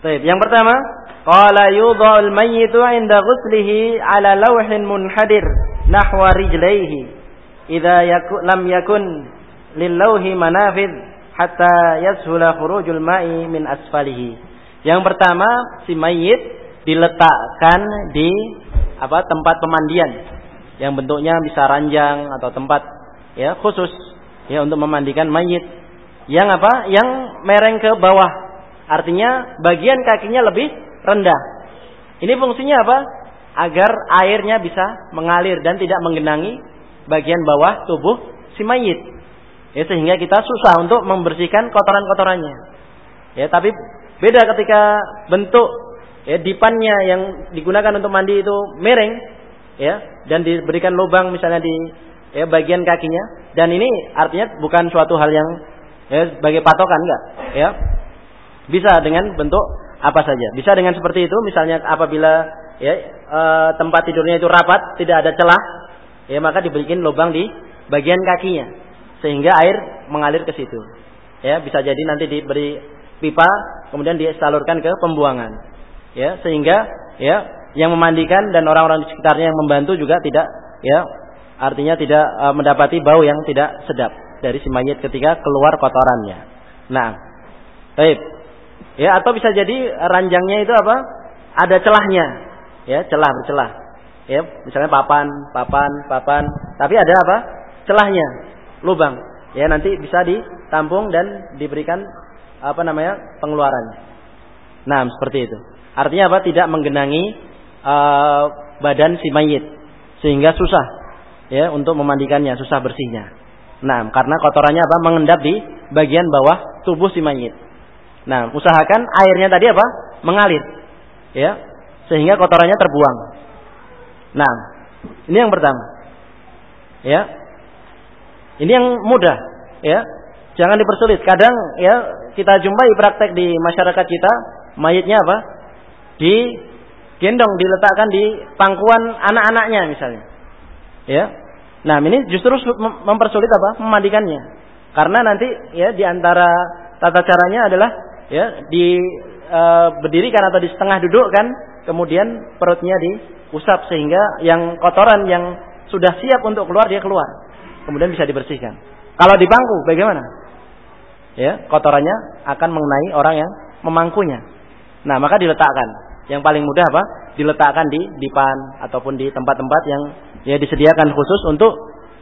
Baik, yang pertama, qala yudha'ul mayyitu 'inda ghuslihi 'ala lawhin munhadir nahwa rijlaihi idza yaku, lam yakun lil lawhi manafid hatta yashula khurujul ma'i min asfalihi. Yang pertama, si mayit diletakkan di apa tempat pemandian yang bentuknya bisa ranjang atau tempat ya khusus ya untuk memandikan mayit. Yang apa? Yang mereng ke bawah Artinya bagian kakinya lebih rendah. Ini fungsinya apa? Agar airnya bisa mengalir dan tidak menggenangi bagian bawah tubuh si mayit. Ya, sehingga kita susah untuk membersihkan kotoran-kotorannya. Ya, tapi beda ketika bentuk ya dipannya yang digunakan untuk mandi itu mereng ya dan diberikan lubang misalnya di ya bagian kakinya dan ini artinya bukan suatu hal yang ya sebagai patokan enggak ya bisa dengan bentuk apa saja. Bisa dengan seperti itu, misalnya apabila ya e, tempat tidurnya itu rapat, tidak ada celah, ya maka dibikin lubang di bagian kakinya sehingga air mengalir ke situ. Ya, bisa jadi nanti diberi pipa kemudian disalurkan ke pembuangan. Ya, sehingga ya yang memandikan dan orang-orang di sekitarnya yang membantu juga tidak ya artinya tidak e, mendapati bau yang tidak sedap dari si mayit ketika keluar kotorannya. Nah, baik. Ya, atau bisa jadi ranjangnya itu apa? Ada celahnya. Ya, celah bercelah. Ya, misalnya papan, papan, papan, tapi ada apa? Celahnya, lubang. Ya, nanti bisa ditampung dan diberikan apa namanya? pengeluaran. Nah, seperti itu. Artinya apa? Tidak menggenangi uh, badan si mayit sehingga susah ya untuk memandikannya, susah bersihnya. Nah, karena kotorannya apa? mengendap di bagian bawah tubuh si mayit. Nah, usahakan airnya tadi apa? Mengalir. Ya. Sehingga kotorannya terbuang. Nah, ini yang pertama. Ya. Ini yang mudah, ya. Jangan dipersulit. Kadang ya kita jumpai praktek di masyarakat kita, mayitnya apa? Di gendong diletakkan di pangkuan anak-anaknya misalnya. Ya. Nah, ini justru mempersulit apa? Memandikannya. Karena nanti ya di antara tata caranya adalah ya di e, berdirikan atau di setengah duduk kan kemudian perutnya diusap sehingga yang kotoran yang sudah siap untuk keluar dia keluar. Kemudian bisa dibersihkan. Kalau di bangku bagaimana? Ya kotorannya akan mengenai orang yang memangkunya. Nah maka diletakkan. Yang paling mudah apa? Diletakkan di dipan ataupun di tempat-tempat yang ya disediakan khusus untuk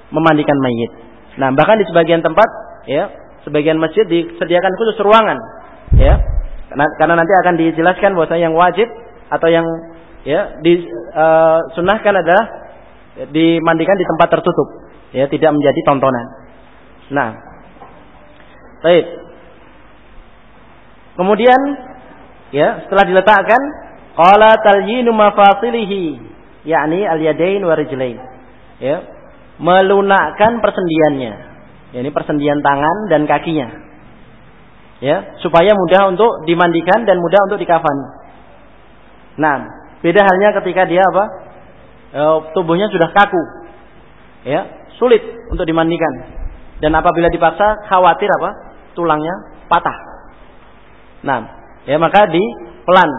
memandikan mayit. Nah bahkan di sebagian tempat ya sebagian masjid disediakan khusus ruangan ya. Karena, karena nanti akan dijelaskan bahwa yang wajib atau yang ya disunahkan uh, adalah dimandikan di tempat tertutup. Ya tidak menjadi tontonan. Nah. Baik. Kemudian ya setelah diletakkan qala talyinu mafasilihi yakni al-yadain wa rijlain. Ya. Melunakkan persendiannya. Ya, ini persendian tangan dan kakinya ya supaya mudah untuk dimandikan dan mudah untuk dikafani. Nah, beda halnya ketika dia apa e, tubuhnya sudah kaku, ya sulit untuk dimandikan dan apabila dipaksa khawatir apa tulangnya patah. Nah, ya maka di pelan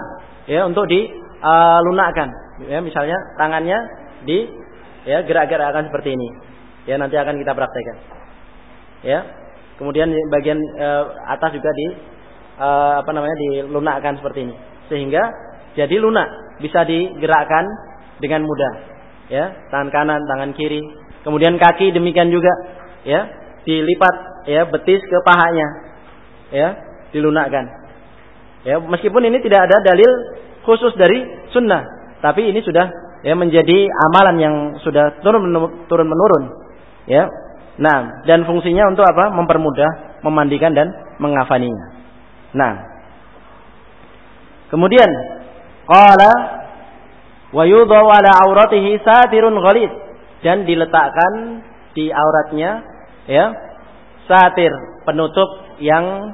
ya untuk dilunakkan. E, ya misalnya tangannya di ya gerak-gerakkan seperti ini. Ya nanti akan kita praktekkan. Ya, Kemudian bagian e, atas juga di e, apa namanya dilunakkan seperti ini. Sehingga jadi lunak, bisa digerakkan dengan mudah. Ya, tangan kanan, tangan kiri. Kemudian kaki demikian juga, ya, dilipat ya betis ke pahanya. Ya, dilunakkan. Ya, meskipun ini tidak ada dalil khusus dari sunnah, tapi ini sudah ya menjadi amalan yang sudah turun turun menurun. Ya, Nah, dan fungsinya untuk apa? Mempermudah memandikan dan mengafaninya. Nah. Kemudian qala wa yudhaw ala auratihi satirun ghalid dan diletakkan di auratnya ya satir penutup yang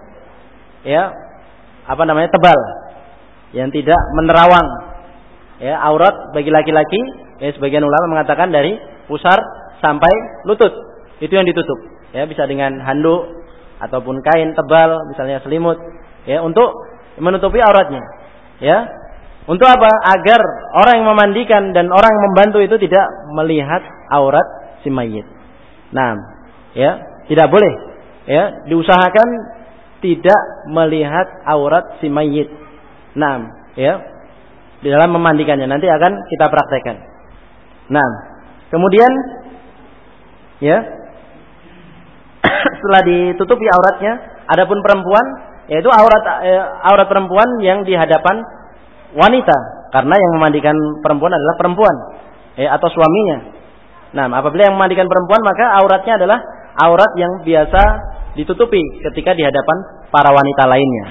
ya apa namanya tebal yang tidak menerawang ya aurat bagi laki-laki ya sebagian ulama mengatakan dari pusar sampai lutut itu yang ditutup. Ya, bisa dengan handuk ataupun kain tebal, misalnya selimut, ya, untuk menutupi auratnya. Ya. Untuk apa? Agar orang yang memandikan dan orang yang membantu itu tidak melihat aurat si mayit. Nah, ya, tidak boleh. Ya, diusahakan tidak melihat aurat si mayit. Nah, ya, di dalam memandikannya nanti akan kita praktekkan. Nah, kemudian ya setelah ditutupi auratnya, adapun perempuan yaitu aurat eh, aurat perempuan yang di hadapan wanita karena yang memandikan perempuan adalah perempuan eh, atau suaminya. Nah, apabila yang memandikan perempuan maka auratnya adalah aurat yang biasa ditutupi ketika di hadapan para wanita lainnya.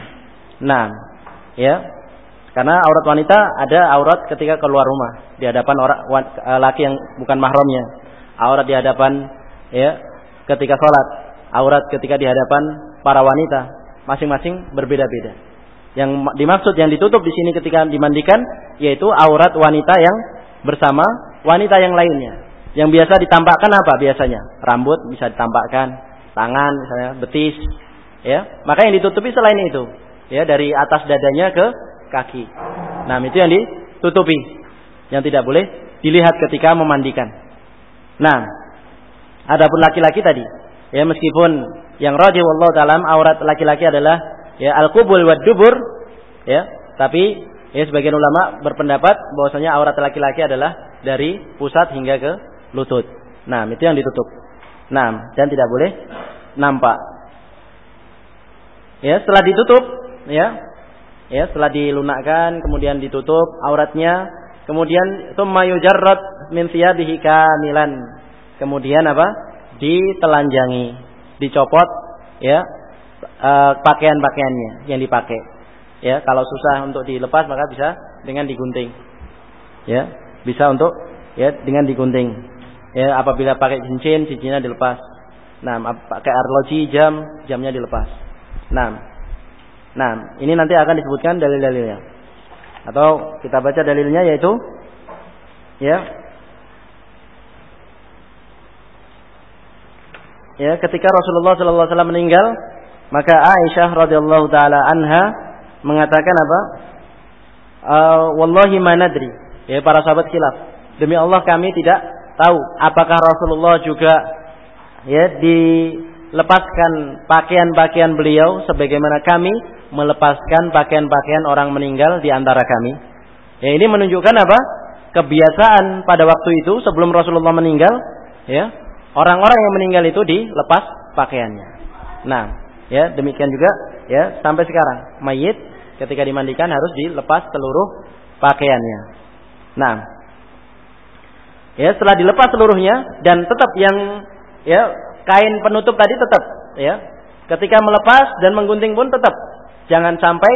Nah, ya. Karena aurat wanita ada aurat ketika keluar rumah di hadapan orang eh, laki yang bukan mahramnya. Aurat di hadapan ya ketika sholat, aurat ketika di hadapan para wanita masing-masing berbeda-beda. Yang dimaksud yang ditutup di sini ketika dimandikan yaitu aurat wanita yang bersama wanita yang lainnya. Yang biasa ditampakkan apa biasanya? Rambut bisa ditampakkan, tangan misalnya, betis, ya. Maka yang ditutupi selain itu, ya dari atas dadanya ke kaki. Nah, itu yang ditutupi. Yang tidak boleh dilihat ketika memandikan. Nah, adapun laki-laki tadi, ya meskipun yang rajih wallahu taala aurat laki-laki adalah ya al-qubul wad dubur ya tapi ya sebagian ulama berpendapat bahwasanya aurat laki-laki adalah dari pusat hingga ke lutut. Nah, itu yang ditutup. Nah, dan tidak boleh nampak. Ya, setelah ditutup, ya. Ya, setelah dilunakkan kemudian ditutup auratnya, kemudian tsumma yujarrad min thiyabihi kamilan. Kemudian apa? Ditelanjangi dicopot ya e, pakaian-pakaiannya yang dipakai. Ya, kalau susah untuk dilepas maka bisa dengan digunting. Ya, bisa untuk ya dengan digunting. Ya, apabila pakai cincin, cincinnya dilepas. Nah, pakai arloji jam, jamnya dilepas. Nah, nah ini nanti akan disebutkan dalil-dalilnya. Atau kita baca dalilnya yaitu ya ya ketika Rasulullah sallallahu alaihi wasallam meninggal maka Aisyah radhiyallahu taala anha mengatakan apa? Uh, wallahi manadri ya para sahabat khilaf. Demi Allah kami tidak tahu apakah Rasulullah juga ya dilepaskan pakaian-pakaian beliau sebagaimana kami melepaskan pakaian-pakaian orang meninggal di antara kami. Ya ini menunjukkan apa? Kebiasaan pada waktu itu sebelum Rasulullah meninggal ya orang-orang yang meninggal itu dilepas pakaiannya. Nah, ya demikian juga ya sampai sekarang mayit ketika dimandikan harus dilepas seluruh pakaiannya. Nah, ya setelah dilepas seluruhnya dan tetap yang ya kain penutup tadi tetap ya ketika melepas dan menggunting pun tetap jangan sampai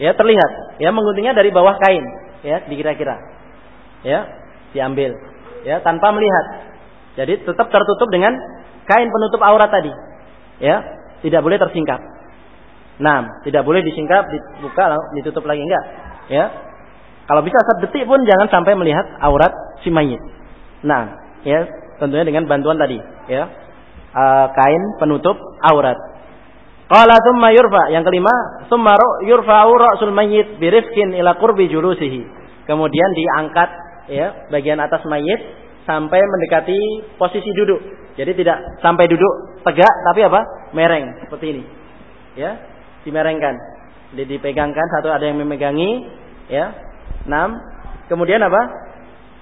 ya terlihat ya mengguntingnya dari bawah kain ya dikira-kira ya diambil ya tanpa melihat jadi tetap tertutup dengan kain penutup aurat tadi. Ya, tidak boleh tersingkap. Nah, tidak boleh disingkap, dibuka, ditutup lagi enggak. Ya. Kalau bisa sedetik pun jangan sampai melihat aurat si mayit. Nah, ya, tentunya dengan bantuan tadi, ya. Uh, kain penutup aurat. Qala thumma yurfa. Yang kelima, thumma yurfa'u ra'sul mayyit birifkin ila qurbi julusihi. Kemudian diangkat ya bagian atas mayit sampai mendekati posisi duduk. Jadi tidak sampai duduk tegak tapi apa? mereng seperti ini. Ya, dimerengkan. Jadi dipegangkan satu ada yang memegangi, ya. Enam. Kemudian apa?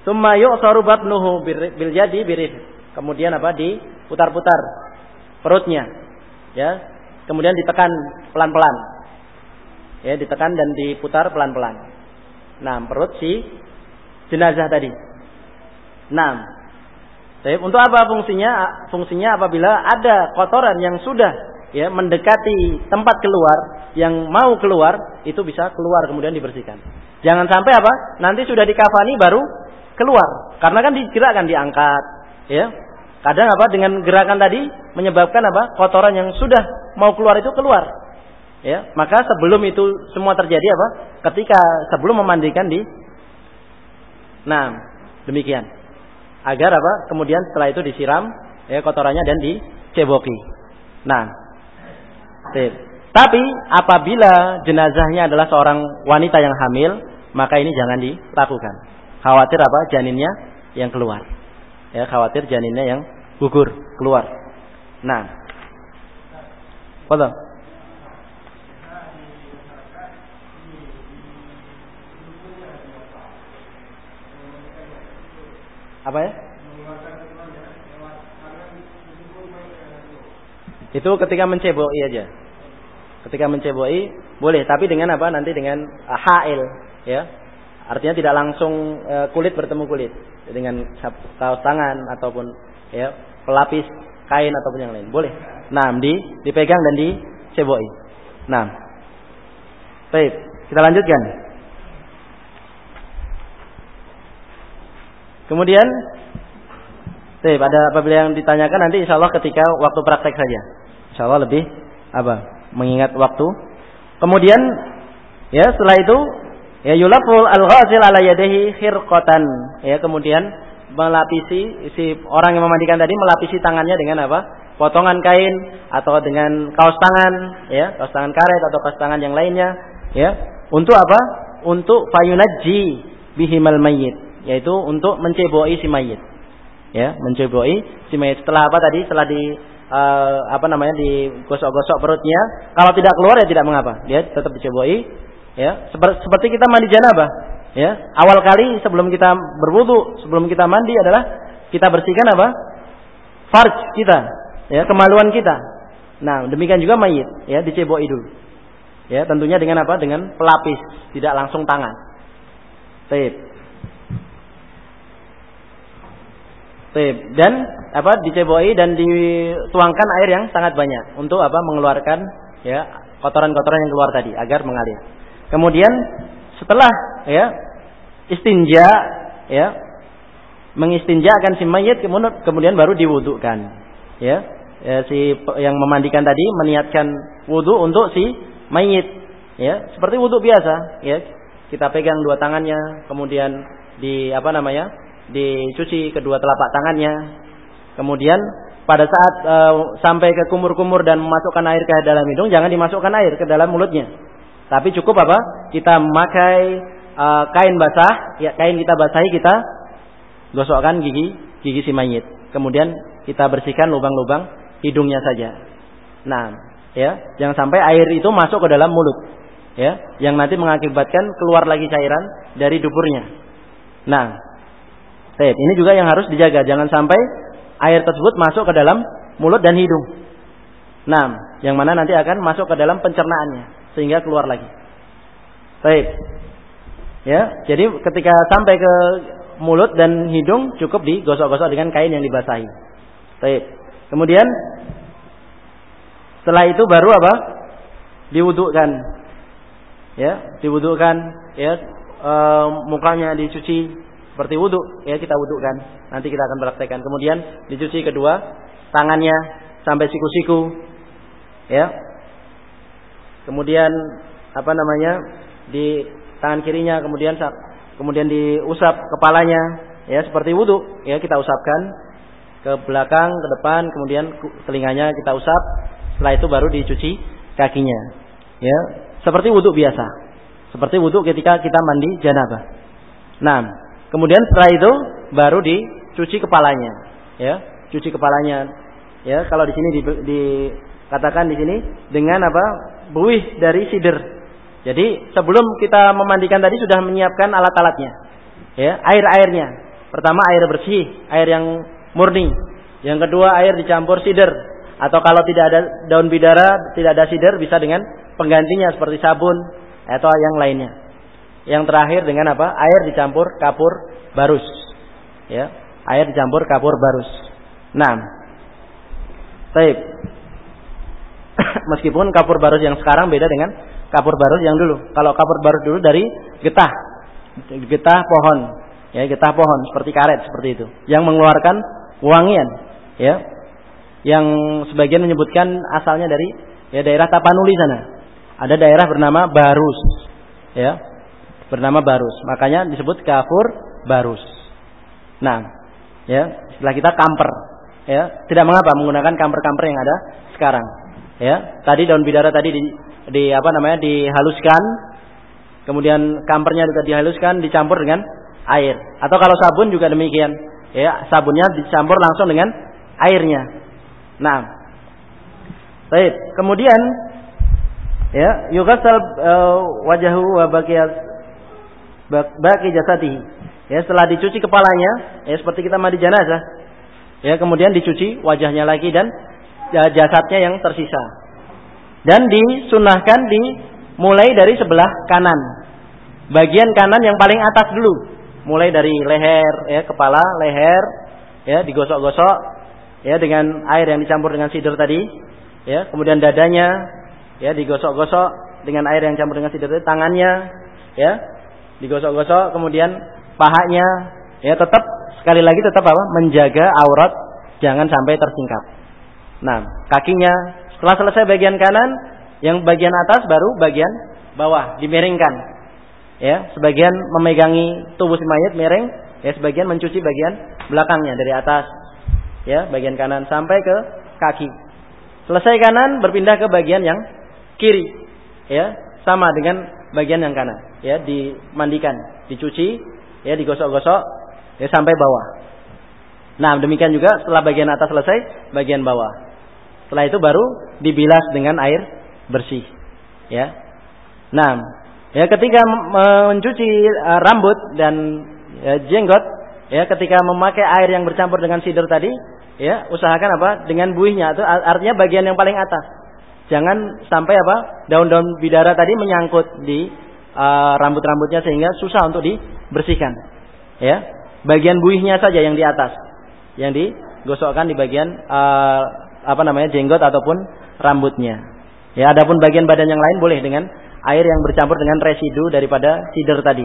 Summa yu'saru batnuhu bil jadi birif. Kemudian apa? Diputar-putar perutnya. Ya. Kemudian ditekan pelan-pelan. Ya, ditekan dan diputar pelan-pelan. Nah, perut si jenazah tadi. Nah, untuk apa fungsinya? Fungsinya apabila ada kotoran yang sudah ya mendekati tempat keluar, yang mau keluar itu bisa keluar kemudian dibersihkan. Jangan sampai apa? Nanti sudah dikafani baru keluar. Karena kan digerakkan diangkat, ya. Kadang apa dengan gerakan tadi menyebabkan apa? Kotoran yang sudah mau keluar itu keluar. Ya, maka sebelum itu semua terjadi apa? Ketika sebelum memandikan di Nah, demikian agar apa? Kemudian setelah itu disiram ya kotorannya dan diceboki. Nah, sip. Tapi apabila jenazahnya adalah seorang wanita yang hamil, maka ini jangan dilakukan. Khawatir apa? Janinnya yang keluar. Ya, khawatir janinnya yang gugur keluar. Nah. Betul. Apa ya? Itu ketika menceboi aja. Ketika menceboi boleh, tapi dengan apa? Nanti dengan uh, hail, ya. Artinya tidak langsung uh, kulit bertemu kulit dengan kaos tangan ataupun ya pelapis kain ataupun yang lain. Boleh. Nah, di dipegang dan diceboi. Nah. Baik, kita lanjutkan. Kemudian Baik, ada apabila yang ditanyakan nanti insya Allah ketika waktu praktek saja. Insya Allah lebih apa? Mengingat waktu. Kemudian ya setelah itu ya yulaful al-ghasil ala yadehi khirqatan. Ya kemudian melapisi si orang yang memandikan tadi melapisi tangannya dengan apa? Potongan kain atau dengan kaos tangan, ya, kaos tangan karet atau kaos tangan yang lainnya, ya. Untuk apa? Untuk fayunaji bihimal mayyit, yaitu untuk menceboi si mayit. Ya menceboi si mayat setelah apa tadi? Setelah di uh, apa namanya digosok-gosok perutnya. Kalau tidak keluar ya tidak mengapa. Dia tetap diceboi. Ya seperti, seperti kita mandi janabah. Ya awal kali sebelum kita berwudu sebelum kita mandi adalah kita bersihkan apa? Farj kita. Ya kemaluan kita. Nah demikian juga mayit. Ya diceboi dulu. Ya tentunya dengan apa? Dengan pelapis. Tidak langsung tangan. Baik. Dan apa diceboi dan dituangkan air yang sangat banyak untuk apa mengeluarkan ya kotoran-kotoran yang keluar tadi agar mengalir. Kemudian setelah ya istinja ya mengistinjakan si mayit kemudian kemudian baru diwudukan ya, ya si yang memandikan tadi meniatkan wudhu untuk si mayit ya. Seperti wudhu biasa ya. Kita pegang dua tangannya kemudian di apa namanya dicuci kedua telapak tangannya. Kemudian pada saat e, sampai ke kumur-kumur dan memasukkan air ke dalam hidung, jangan dimasukkan air ke dalam mulutnya. Tapi cukup apa? Kita memakai e, kain basah, ya kain kita basahi kita gosokkan gigi gigi si mayit. Kemudian kita bersihkan lubang-lubang hidungnya saja. Nah, ya, jangan sampai air itu masuk ke dalam mulut. Ya, yang nanti mengakibatkan keluar lagi cairan dari duburnya. Nah, Baik, ini juga yang harus dijaga. Jangan sampai air tersebut masuk ke dalam mulut dan hidung. Nah, yang mana nanti akan masuk ke dalam pencernaannya sehingga keluar lagi. Baik. Ya, jadi ketika sampai ke mulut dan hidung cukup digosok-gosok dengan kain yang dibasahi. Baik. Kemudian setelah itu baru apa? Diwudukkan. Ya, diwudukkan ya e, mukanya dicuci seperti wudhu. Ya kita wudhukan. Nanti kita akan praktekkan. Kemudian dicuci kedua tangannya sampai siku-siku. Ya. Kemudian apa namanya di tangan kirinya kemudian kemudian diusap kepalanya. Ya seperti wudhu. Ya kita usapkan ke belakang ke depan kemudian telinganya kita usap. Setelah itu baru dicuci kakinya. Ya. Seperti wudhu biasa. Seperti wudhu ketika kita mandi janabah nah Kemudian setelah itu baru dicuci kepalanya, ya, cuci kepalanya. Ya, kalau di sini di, dikatakan di sini dengan apa? buih dari sider. Jadi sebelum kita memandikan tadi sudah menyiapkan alat-alatnya. Ya, air-airnya. Pertama air bersih, air yang murni. Yang kedua air dicampur sider. Atau kalau tidak ada daun bidara, tidak ada sider bisa dengan penggantinya seperti sabun atau yang lainnya. Yang terakhir dengan apa? Air dicampur kapur barus. Ya, air dicampur kapur barus. Nah, baik. Meskipun kapur barus yang sekarang beda dengan kapur barus yang dulu. Kalau kapur barus dulu dari getah, getah pohon, ya getah pohon seperti karet seperti itu, yang mengeluarkan wangian, ya. Yang sebagian menyebutkan asalnya dari ya daerah Tapanuli sana. Ada daerah bernama Barus, ya bernama barus. Makanya disebut kafur barus. Nah, ya, setelah kita kamper, ya, tidak mengapa menggunakan kamper-kamper yang ada sekarang. Ya, tadi daun bidara tadi di, di apa namanya dihaluskan, kemudian kampernya juga dihaluskan, dicampur dengan air. Atau kalau sabun juga demikian, ya sabunnya dicampur langsung dengan airnya. Nah, baik. Kemudian ya yughsal uh, wajahu wa baqi jasadihi. Ya, setelah dicuci kepalanya, ya seperti kita mandi jenazah. Ya, kemudian dicuci wajahnya lagi dan Ya, jasadnya yang tersisa. Dan disunahkan dimulai dari sebelah kanan. Bagian kanan yang paling atas dulu. Mulai dari leher, ya, kepala, leher, ya, digosok-gosok, ya, dengan air yang dicampur dengan sidir tadi, ya, kemudian dadanya, ya, digosok-gosok dengan air yang campur dengan sidir tadi, tangannya, ya, digosok-gosok, kemudian pahanya, ya, tetap sekali lagi tetap apa? Menjaga aurat jangan sampai tersingkap. Nah, kakinya setelah selesai bagian kanan, yang bagian atas baru bagian bawah dimiringkan. Ya, sebagian memegangi tubuh si mayat miring, ya sebagian mencuci bagian belakangnya dari atas. Ya, bagian kanan sampai ke kaki. Selesai kanan berpindah ke bagian yang kiri. Ya, sama dengan bagian yang kanan. Ya, dimandikan, dicuci, ya digosok-gosok ya sampai bawah. Nah, demikian juga setelah bagian atas selesai, bagian bawah. Setelah itu baru dibilas dengan air bersih. Ya. Nah, ya ketika mencuci uh, rambut dan ya, jenggot, ya ketika memakai air yang bercampur dengan sidir tadi, ya usahakan apa? Dengan buihnya itu artinya bagian yang paling atas. Jangan sampai apa? Daun-daun bidara tadi menyangkut di uh, rambut-rambutnya sehingga susah untuk dibersihkan. Ya. Bagian buihnya saja yang di atas. Yang digosokkan di bagian uh, apa namanya jenggot ataupun rambutnya. Ya, adapun bagian badan yang lain boleh dengan air yang bercampur dengan residu daripada sider tadi.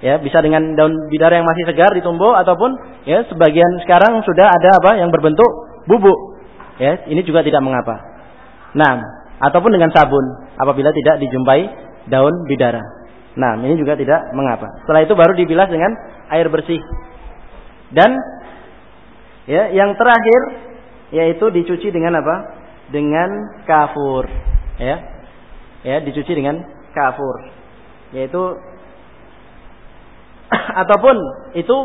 Ya, bisa dengan daun bidara yang masih segar ditumbuk ataupun ya sebagian sekarang sudah ada apa yang berbentuk bubuk. Ya, ini juga tidak mengapa. Nah, ataupun dengan sabun apabila tidak dijumpai daun bidara. Nah, ini juga tidak mengapa. Setelah itu baru dibilas dengan air bersih. Dan ya, yang terakhir yaitu dicuci dengan apa? Dengan kafur. Ya. Ya, dicuci dengan kafur. Yaitu ataupun itu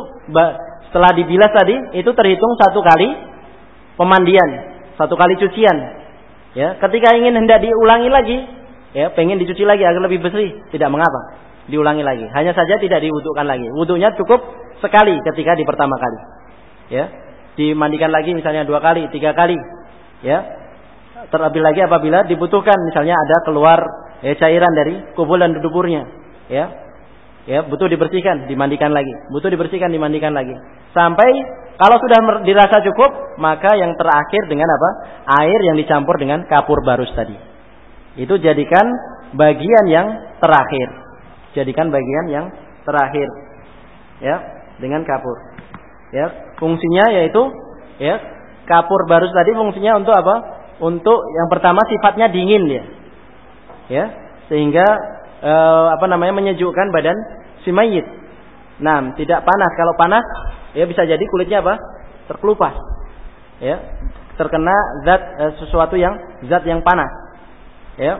setelah dibilas tadi itu terhitung satu kali pemandian, satu kali cucian. Ya, ketika ingin hendak diulangi lagi, ya, pengen dicuci lagi agar lebih bersih, tidak mengapa. Diulangi lagi. Hanya saja tidak diwudukan lagi. Wudunya cukup sekali ketika di pertama kali. Ya, dimandikan lagi misalnya dua kali, tiga kali, ya. Terlebih lagi apabila dibutuhkan misalnya ada keluar ya, cairan dari kubul dan duburnya, ya. Ya, butuh dibersihkan, dimandikan lagi. Butuh dibersihkan, dimandikan lagi. Sampai kalau sudah dirasa cukup, maka yang terakhir dengan apa? Air yang dicampur dengan kapur barus tadi. Itu jadikan bagian yang terakhir. Jadikan bagian yang terakhir. Ya, dengan kapur. Ya, fungsinya yaitu ya kapur barus tadi fungsinya untuk apa? Untuk yang pertama sifatnya dingin dia. Ya, sehingga e, apa namanya menyejukkan badan si mayit. Nah, tidak panas. Kalau panas ya bisa jadi kulitnya apa? terkelupas. Ya, terkena zat e, sesuatu yang zat yang panas. Ya.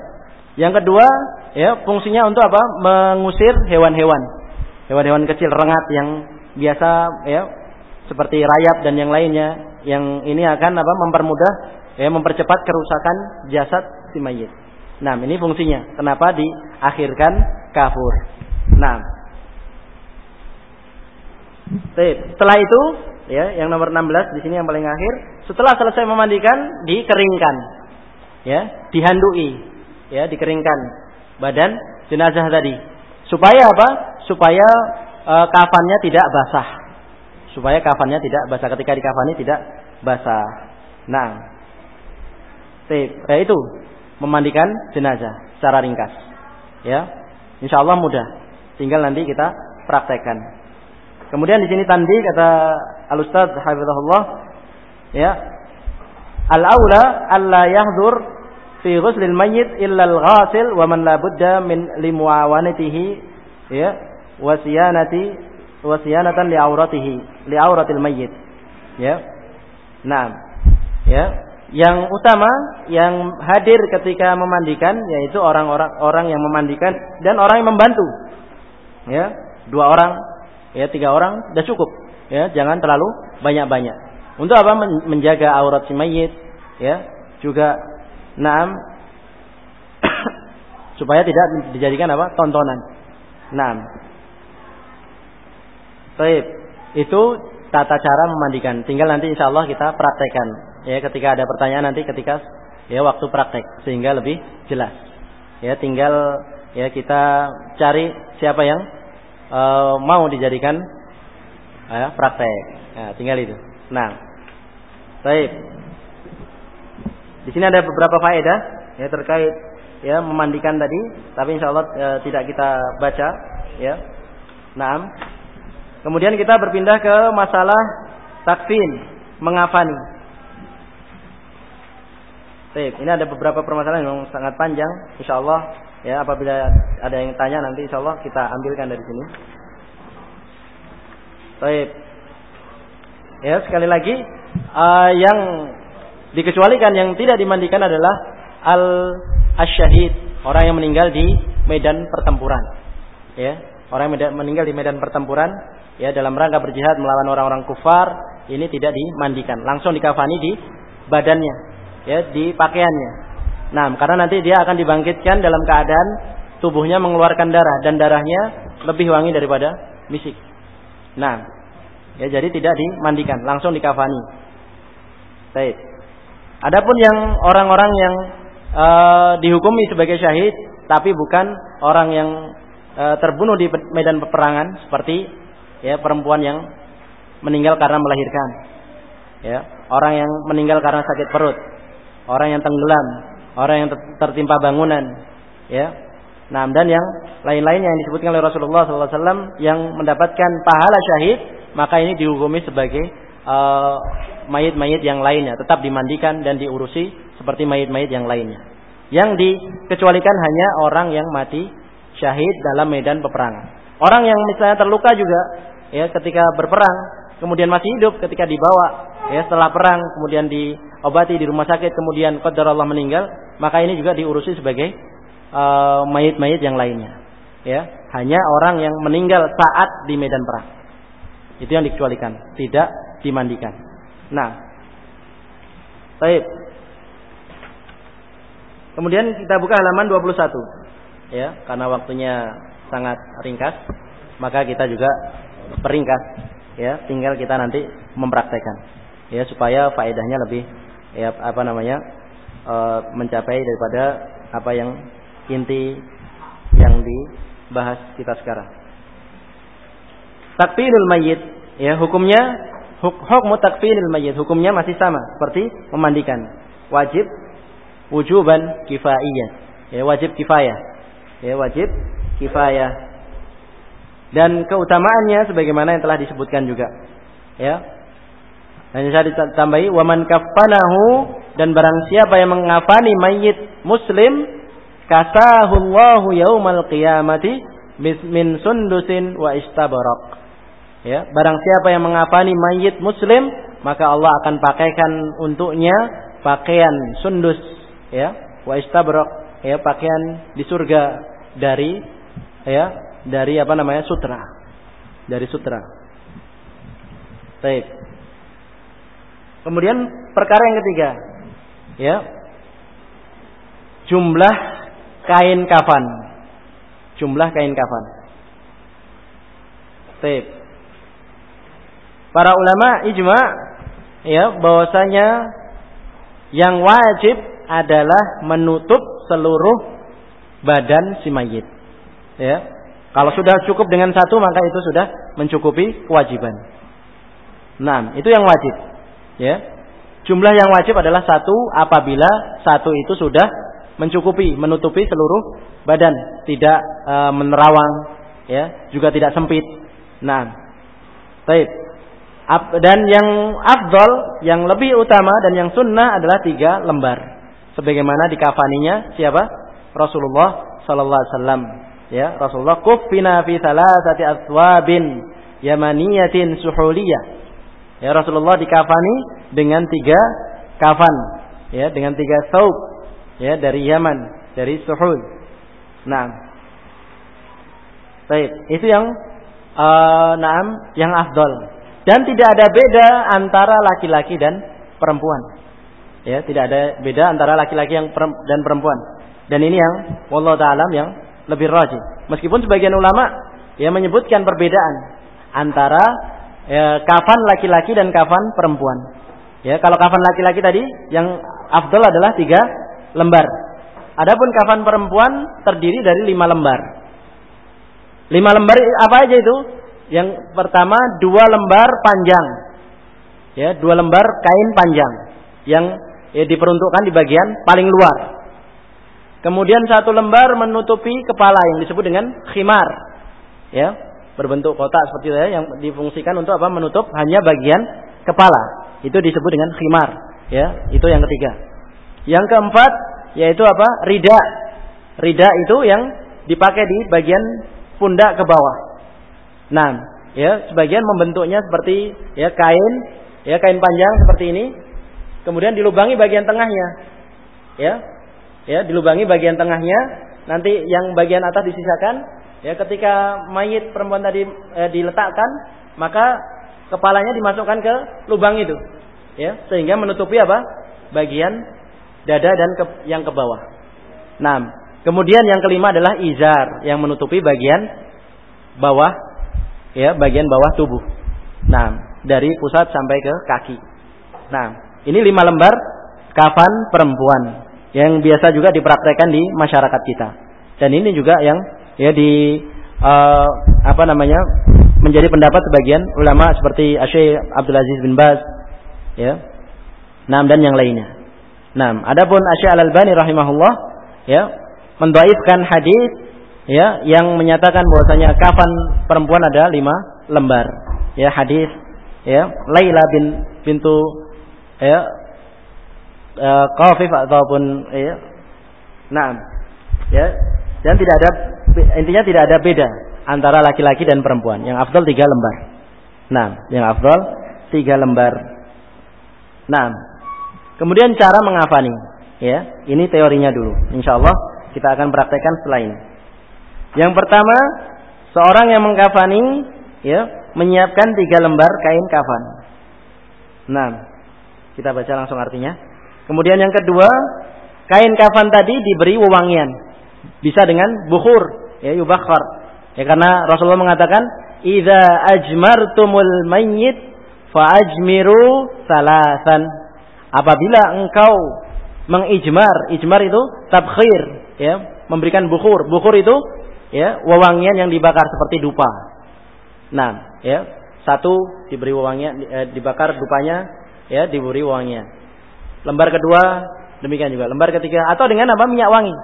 Yang kedua, ya fungsinya untuk apa? Mengusir hewan-hewan. Hewan-hewan kecil rengat yang biasa ya seperti rayap dan yang lainnya yang ini akan apa mempermudah ya mempercepat kerusakan jasad si mayit. Nah, ini fungsinya. Kenapa diakhirkan kafur? Nah. Setelah itu ya, yang nomor 16 di sini yang paling akhir, setelah selesai memandikan dikeringkan. Ya, dihandui, ya, dikeringkan badan jenazah tadi. Supaya apa? Supaya e, kafannya tidak basah supaya kafannya tidak basah ketika dikafani tidak basah. Nah, ya itu memandikan jenazah secara ringkas. Ya, insya Allah mudah. Tinggal nanti kita praktekkan. Kemudian di sini tandi kata Al Ustaz ya, al aula alla yahdur fi ghuslil mayyit illa al ghasil wa man la budda min limuawanatihi ya wa siyanati wasiyanatan li auratihi li auratil mayyit ya nah ya yang utama yang hadir ketika memandikan yaitu orang-orang orang yang memandikan dan orang yang membantu. Ya, dua orang, ya tiga orang sudah cukup. Ya, jangan terlalu banyak-banyak. Untuk apa? Menjaga aurat si mayit, ya. Juga naam supaya tidak dijadikan apa? tontonan. Naam. Baik. Itu tata cara memandikan. Tinggal nanti insya Allah kita praktekkan. Ya, ketika ada pertanyaan nanti ketika ya waktu praktek sehingga lebih jelas. Ya, tinggal ya kita cari siapa yang uh, mau dijadikan ya, praktek. Ya, tinggal itu. Nah, baik. Di sini ada beberapa faedah ya terkait ya memandikan tadi, tapi insya Allah e, tidak kita baca ya. Nah, Kemudian kita berpindah ke masalah takfin, mengafani. Baik, ini ada beberapa permasalahan yang sangat panjang. Insya Allah, ya apabila ada yang tanya nanti Insya Allah kita ambilkan dari sini. Baik. Ya sekali lagi uh, yang dikecualikan yang tidak dimandikan adalah al asyahid orang yang meninggal di medan pertempuran. Ya, orang yang meninggal di medan pertempuran ya dalam rangka berjihad melawan orang-orang kufar ini tidak dimandikan, langsung dikafani di badannya, ya di pakaiannya. Nah, karena nanti dia akan dibangkitkan dalam keadaan tubuhnya mengeluarkan darah dan darahnya lebih wangi daripada misik. Nah, ya jadi tidak dimandikan, langsung dikafani. Baik. Adapun yang orang-orang yang uh, dihukumi sebagai syahid tapi bukan orang yang uh, terbunuh di medan peperangan seperti ya perempuan yang meninggal karena melahirkan ya orang yang meninggal karena sakit perut orang yang tenggelam orang yang tertimpa bangunan ya. Nah dan yang lain-lain yang disebutkan oleh Rasulullah SAW yang mendapatkan pahala syahid maka ini dihukumi sebagai uh, mayit-mayit yang lainnya. Tetap dimandikan dan diurusi seperti mayit-mayit yang lainnya. Yang dikecualikan hanya orang yang mati syahid dalam medan peperangan. Orang yang misalnya terluka juga ya ketika berperang kemudian masih hidup ketika dibawa ya setelah perang kemudian diobati di rumah sakit kemudian qadar Allah meninggal maka ini juga diurusi sebagai uh, mayit-mayit yang lainnya. Ya hanya orang yang meninggal saat di medan perang. Itu yang dikecualikan tidak dimandikan. Nah baik. Kemudian kita buka halaman 21 ya karena waktunya sangat ringkas maka kita juga peringkas ya tinggal kita nanti mempraktekkan. Ya supaya faedahnya lebih ya apa namanya e, mencapai daripada apa yang inti yang dibahas kita sekarang takfirul mayit ya hukumnya huk, takfirul mayit hukumnya masih sama seperti memandikan wajib wujuban kifaiyah ya wajib kifayah ya wajib kifayah dan keutamaannya sebagaimana yang telah disebutkan juga. Ya. Dan saya ditambahi waman kafanahu dan barang siapa yang mengafani mayit muslim kasahullahu yaumal qiyamati min sundusin wa istabarak. Ya, barang siapa yang mengafani mayit muslim maka Allah akan pakaikan untuknya pakaian sundus ya wa istabrak ya pakaian di surga dari ya dari apa namanya sutra. Dari sutra. Baik. Kemudian perkara yang ketiga, ya. Jumlah kain kafan. Jumlah kain kafan. Baik. Para ulama ijma ya bahwasanya yang wajib adalah menutup seluruh badan si mayit. Ya. Kalau sudah cukup dengan satu maka itu sudah mencukupi kewajiban. Nah, itu yang wajib. Ya. Jumlah yang wajib adalah satu apabila satu itu sudah mencukupi, menutupi seluruh badan, tidak e, menerawang, ya, juga tidak sempit. Nah, baik. Dan yang afdol, yang lebih utama dan yang sunnah adalah tiga lembar. Sebagaimana dikafaninya siapa? Rasulullah Sallallahu Alaihi Wasallam ya Rasulullah kuffina fi thalathati aswabin yamaniyatin suhuliyah ya Rasulullah dikafani dengan tiga kafan ya dengan tiga saub ya dari Yaman, dari Suhul. Nah, baik itu yang uh, naam yang afdol dan tidak ada beda antara laki-laki dan perempuan. Ya, tidak ada beda antara laki-laki yang dan perempuan. Dan ini yang wallahu taala yang lebih rajih. Meskipun sebagian ulama ya menyebutkan perbedaan antara ya, kafan laki-laki dan kafan perempuan. Ya, kalau kafan laki-laki tadi yang afdal adalah tiga lembar. Adapun kafan perempuan terdiri dari lima lembar. Lima lembar apa aja itu? Yang pertama dua lembar panjang, ya dua lembar kain panjang yang ya, diperuntukkan di bagian paling luar. Kemudian satu lembar menutupi kepala yang disebut dengan khimar. Ya, berbentuk kotak seperti itu ya, yang difungsikan untuk apa? Menutup hanya bagian kepala. Itu disebut dengan khimar. Ya, itu yang ketiga. Yang keempat yaitu apa? Rida. Rida itu yang dipakai di bagian pundak ke bawah. Nah, ya, sebagian membentuknya seperti ya kain, ya kain panjang seperti ini, kemudian dilubangi bagian tengahnya. Ya. Ya, dilubangi bagian tengahnya, nanti yang bagian atas disisakan. Ya, ketika mayit perempuan tadi eh, diletakkan, maka kepalanya dimasukkan ke lubang itu. Ya, sehingga menutupi apa? Bagian dada dan ke, yang ke bawah. Nah, kemudian yang kelima adalah izar yang menutupi bagian bawah ya, bagian bawah tubuh. Nah, dari pusat sampai ke kaki. Nah, ini lima lembar kafan perempuan yang biasa juga dipraktekkan di masyarakat kita. Dan ini juga yang ya di uh, apa namanya menjadi pendapat sebagian ulama seperti Syekh Abdul Aziz bin Baz ya. Nam dan yang lainnya. Nam, adapun Syekh Al Albani rahimahullah ya mendaifkan hadis ya yang menyatakan bahwasanya kafan perempuan ada lima lembar. Ya hadis ya Laila bin pintu ya uh, qafif ataupun ya nah ya dan tidak ada intinya tidak ada beda antara laki-laki dan perempuan. Yang afdal tiga lembar. Nah yang afdal tiga lembar. Nah kemudian cara mengafani ya. Ini teorinya dulu. Insyaallah kita akan praktekkan setelah ini. Yang pertama seorang yang mengkafani ya menyiapkan tiga lembar kain kafan. Nah kita baca langsung artinya. Kemudian yang kedua, kain kafan tadi diberi wewangian. Bisa dengan bukhur, ya yubakhar. Ya karena Rasulullah mengatakan, "Idza ajmartumul mayyit fa ajmiru salasan." Apabila engkau mengijmar, ijmar itu tabkhir, ya, memberikan bukhur. Bukhur itu ya, wewangian yang dibakar seperti dupa. Nah, ya, satu diberi wewangian eh, dibakar dupanya ya diberi wangian. Lembar kedua demikian juga. Lembar ketiga atau dengan apa minyak wangi.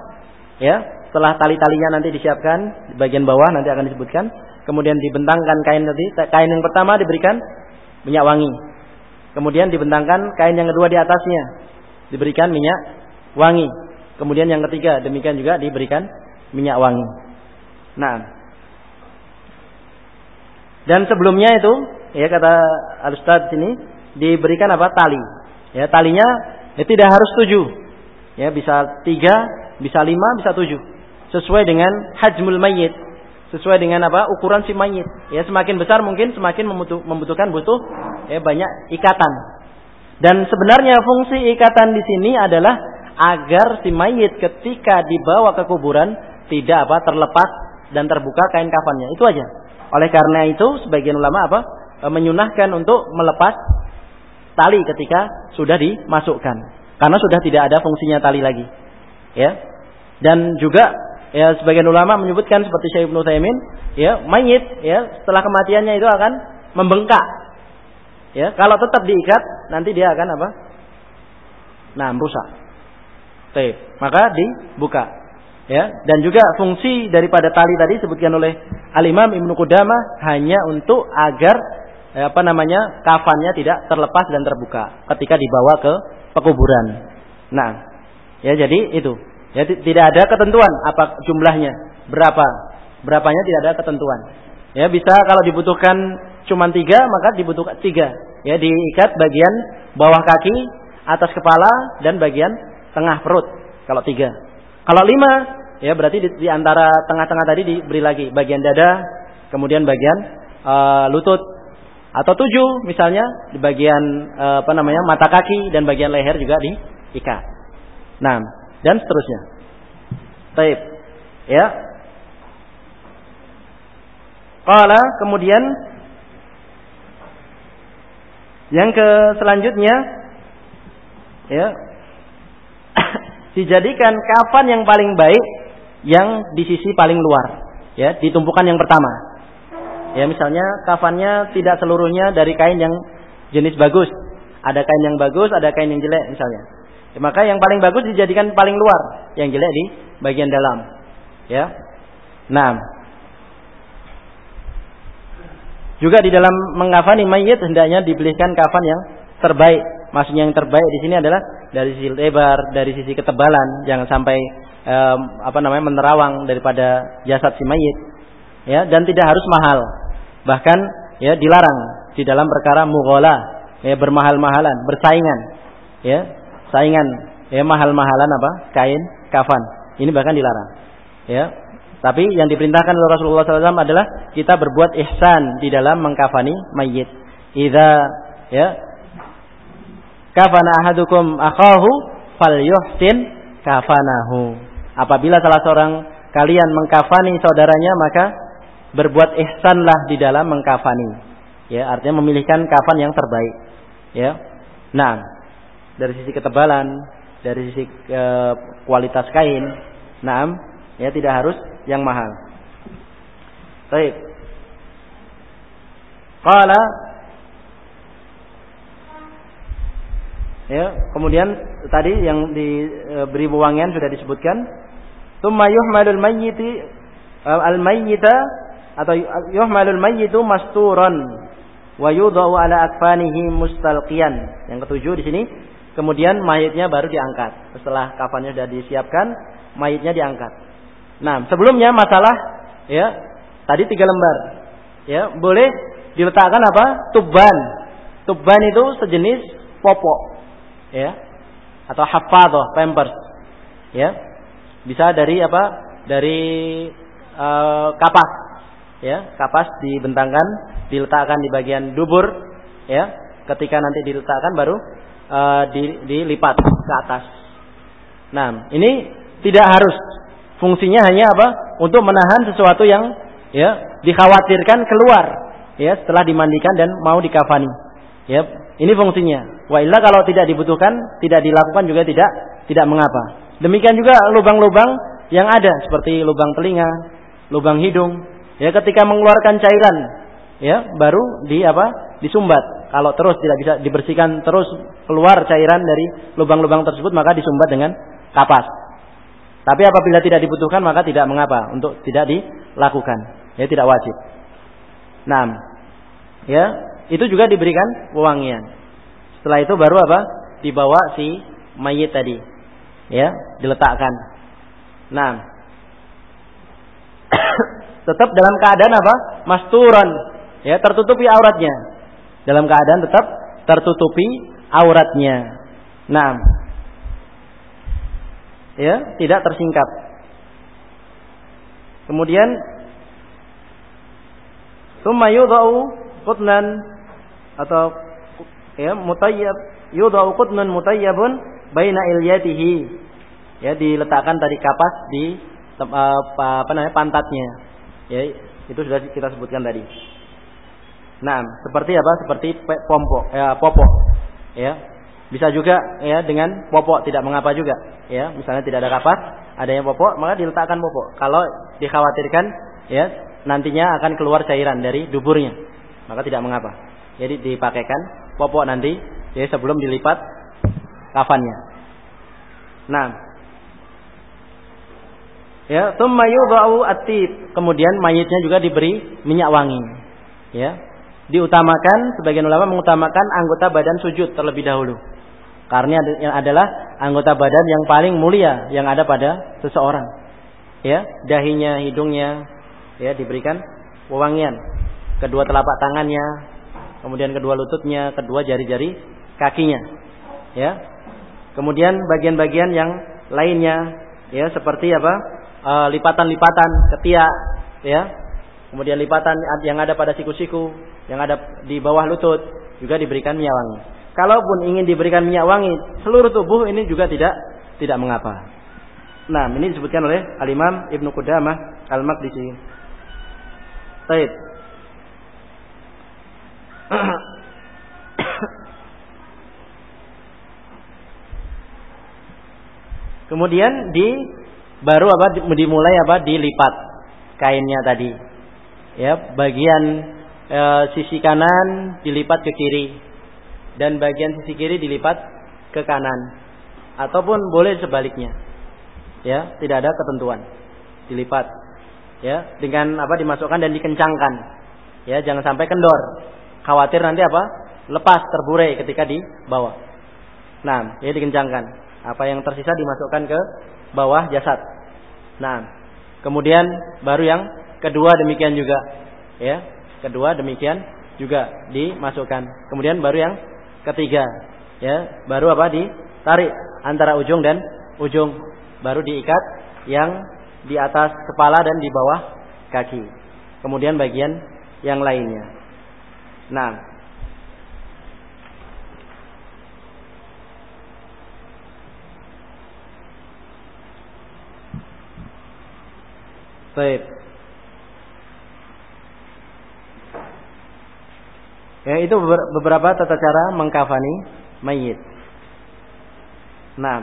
Ya, setelah tali-talinya nanti disiapkan di bagian bawah nanti akan disebutkan. Kemudian dibentangkan kain tadi, kain yang pertama diberikan minyak wangi. Kemudian dibentangkan kain yang kedua di atasnya diberikan minyak wangi. Kemudian yang ketiga demikian juga diberikan minyak wangi. Nah, dan sebelumnya itu ya kata Al-Ustaz sini diberikan apa tali. Ya talinya ya tidak harus tujuh. Ya bisa tiga, bisa lima, bisa tujuh. Sesuai dengan hajmul mayit. Sesuai dengan apa ukuran si mayit. Ya semakin besar mungkin semakin membutuhkan butuh ya banyak ikatan. Dan sebenarnya fungsi ikatan di sini adalah agar si mayit ketika dibawa ke kuburan tidak apa terlepas dan terbuka kain kafannya. Itu aja. Oleh karena itu sebagian ulama apa menyunahkan untuk melepas tali ketika sudah dimasukkan. Karena sudah tidak ada fungsinya tali lagi. Ya. Dan juga ya sebagian ulama menyebutkan seperti Syekh Ibnu Taimin, ya, mayit ya setelah kematiannya itu akan membengkak. Ya, kalau tetap diikat nanti dia akan apa? Nah, rusak. Baik, maka dibuka. Ya, dan juga fungsi daripada tali tadi disebutkan oleh Al-Imam Ibnu Qudamah hanya untuk agar eh, apa namanya kafannya tidak terlepas dan terbuka ketika dibawa ke pekuburan. Nah, ya jadi itu. Ya tidak ada ketentuan apa jumlahnya, berapa. Berapanya tidak ada ketentuan. Ya bisa kalau dibutuhkan cuma tiga maka dibutuhkan tiga. Ya diikat bagian bawah kaki atas kepala dan bagian tengah perut. Kalau tiga. Kalau lima, ya berarti di, di antara tengah-tengah tadi diberi lagi bagian dada, kemudian bagian uh, lutut, atau tujuh misalnya di bagian uh, apa namanya mata kaki dan bagian leher juga diikat. Nah, dan seterusnya. Taib. Ya. Qala kemudian. Yang ke selanjutnya. Ya. Dijadikan kafan yang paling baik yang di sisi paling luar. Ya di tumpukan yang pertama. Ya misalnya kafannya tidak seluruhnya dari kain yang jenis bagus. Ada kain yang bagus ada kain yang jelek misalnya ya, maka yang paling bagus dijadikan paling luar yang jelek di bagian dalam ya nah juga di dalam mengkafani mayit hendaknya dipilihkan kafan yang terbaik. Maksudnya yang terbaik di sini adalah dari sisi lebar, dari sisi ketebalan, jangan sampai um, apa namanya menerawang daripada jasad si mayit. Ya, dan tidak harus mahal. Bahkan ya dilarang di dalam perkara mughala, ya bermahal-mahalan, bersaingan. Ya, saingan ya mahal-mahalan apa? kain, kafan. Ini bahkan dilarang. Ya, tapi yang diperintahkan oleh Rasulullah SAW adalah kita berbuat ihsan di dalam mengkafani mayit. Idza ya kafana ahadukum akhahu falyuhsin kafanahu. Apabila salah seorang kalian mengkafani saudaranya maka berbuat ihsanlah di dalam mengkafani. Ya, artinya memilihkan kafan yang terbaik. Ya. Nah, dari sisi ketebalan, dari sisi uh, kualitas kain, nah, ya tidak harus yang mahal. Baik. Qala Ya, kemudian tadi yang diberi wewangian sudah disebutkan. Tsumma yuhmalul mayyiti al-mayyita atau yuhmalul mayyitu masturan wa yudha'u ala akfanihi mustalqiyan. Yang ketujuh di sini, kemudian mayitnya baru diangkat. Setelah kafannya sudah disiapkan, mayitnya diangkat. Nah, sebelumnya masalah ya tadi tiga lembar. Ya, boleh diletakkan apa? Tuban. Tuban itu sejenis popok. Ya. Atau hafadhah, pampers. Ya. Bisa dari apa? Dari uh, kapas. Ya, kapas dibentangkan, diletakkan di bagian dubur, ya. Ketika nanti diletakkan baru uh, dilipat ke atas. Nah, ini tidak harus Fungsinya hanya apa? Untuk menahan sesuatu yang ya dikhawatirkan keluar ya setelah dimandikan dan mau dikafani. Ya, ini fungsinya. Wa illa kalau tidak dibutuhkan, tidak dilakukan juga tidak tidak mengapa. Demikian juga lubang-lubang yang ada seperti lubang telinga, lubang hidung. Ya, ketika mengeluarkan cairan, ya, baru di apa? Disumbat. Kalau terus tidak bisa dibersihkan terus keluar cairan dari lubang-lubang tersebut maka disumbat dengan kapas. Tapi apabila tidak dibutuhkan maka tidak mengapa untuk tidak dilakukan. Ya tidak wajib. Nah, ya itu juga diberikan wewangian. Setelah itu baru apa? Dibawa si mayit tadi. Ya, diletakkan. Nah, tetap dalam keadaan apa? Masturan. Ya, tertutupi auratnya. Dalam keadaan tetap tertutupi auratnya. Nah, ya tidak tersingkap. Kemudian summa qutnan atau ya mutayyab yudau qutnun mutayyabun baina ilyatihi. Ya diletakkan tadi kapas di apa, apa namanya pantatnya. Ya itu sudah kita sebutkan tadi. Nah, seperti apa? Seperti pompo, ya, popok. Ya, bisa juga ya dengan popok tidak mengapa juga. Ya, misalnya tidak ada kapas, adanya popok, maka diletakkan popok. Kalau dikhawatirkan ya nantinya akan keluar cairan dari duburnya, maka tidak mengapa. Jadi dipakaikan popok nanti ya sebelum dilipat kafannya. Nah, ya, tsumma yudha'u atib. Kemudian mayitnya juga diberi minyak wangi. Ya. Diutamakan sebagian ulama mengutamakan anggota badan sujud terlebih dahulu. Karena yang adalah anggota badan yang paling mulia yang ada pada seseorang. Ya, dahinya, hidungnya, ya diberikan wewangian. Kedua telapak tangannya, kemudian kedua lututnya, kedua jari-jari kakinya. Ya. Kemudian bagian-bagian yang lainnya ya seperti apa? Eh, lipatan-lipatan ketiak ya. Kemudian lipatan yang ada pada siku-siku, yang ada di bawah lutut juga diberikan minyak wangi. Kalaupun ingin diberikan minyak wangi seluruh tubuh ini juga tidak tidak mengapa. Nah, ini disebutkan oleh Al-Imam Ibnu Qudamah Al-Maqdisi. Baik. Kemudian di baru apa dimulai apa dilipat kainnya tadi. Ya, bagian e, sisi kanan dilipat ke kiri dan bagian sisi kiri dilipat ke kanan ataupun boleh sebaliknya. Ya, tidak ada ketentuan. Dilipat. Ya, dengan apa dimasukkan dan dikencangkan. Ya, jangan sampai kendor. Khawatir nanti apa? Lepas terburai ketika di bawah. Nah, ya dikencangkan. Apa yang tersisa dimasukkan ke bawah jasad. Nah, kemudian baru yang kedua demikian juga, ya. Kedua demikian juga dimasukkan. Kemudian baru yang ketiga, ya. Baru apa ditarik antara ujung dan ujung, baru diikat yang di atas kepala dan di bawah kaki. Kemudian bagian yang lainnya. Nah, Baik. Ya, itu beberapa tata cara mengkafani mayit. Nah.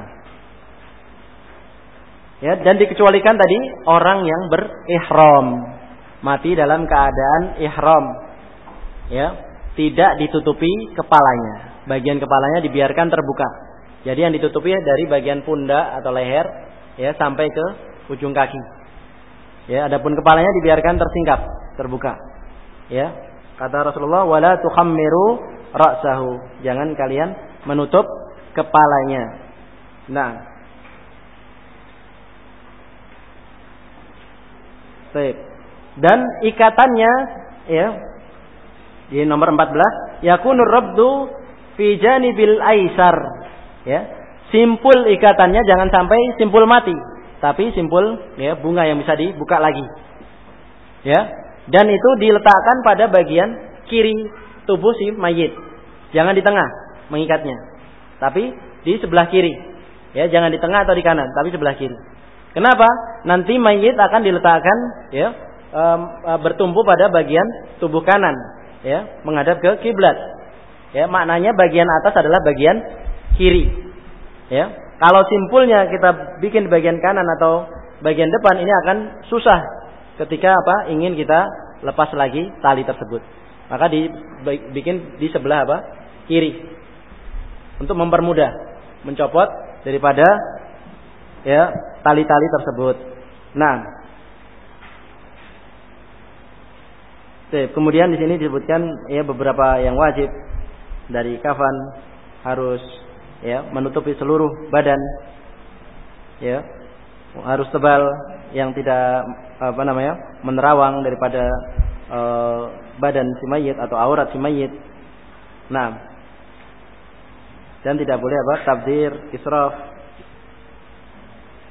Ya, dan dikecualikan tadi orang yang berihram, mati dalam keadaan ihram. Ya, tidak ditutupi kepalanya. Bagian kepalanya dibiarkan terbuka. Jadi yang ditutupi dari bagian pundak atau leher ya sampai ke ujung kaki. Ya, adapun kepalanya dibiarkan tersingkap, terbuka. Ya. Kata Rasulullah, "Wala tukhammiru ra'sahu." Jangan kalian menutup kepalanya. Nah. Baik. Dan ikatannya ya di nomor 14, yakunur rabdu fi janibil aisar. Ya. Simpul ikatannya jangan sampai simpul mati tapi simpul ya bunga yang bisa dibuka lagi. Ya. Dan itu diletakkan pada bagian kiri tubuh si mayit. Jangan di tengah mengikatnya. Tapi di sebelah kiri. Ya, jangan di tengah atau di kanan, tapi sebelah kiri. Kenapa? Nanti mayit akan diletakkan ya e, bertumpu pada bagian tubuh kanan ya, menghadap ke kiblat. Ya, maknanya bagian atas adalah bagian kiri. Ya, kalau simpulnya kita bikin bagian kanan atau bagian depan ini akan susah ketika apa ingin kita lepas lagi tali tersebut. Maka dibikin di sebelah apa? kiri. Untuk mempermudah mencopot daripada ya tali-tali tersebut. Nah, kemudian di sini disebutkan ya beberapa yang wajib dari kafan harus ya menutupi seluruh badan ya harus tebal yang tidak apa namanya menerawang daripada uh, badan si mayit atau aurat si mayit. Nah, dan tidak boleh apa tabdir, israf.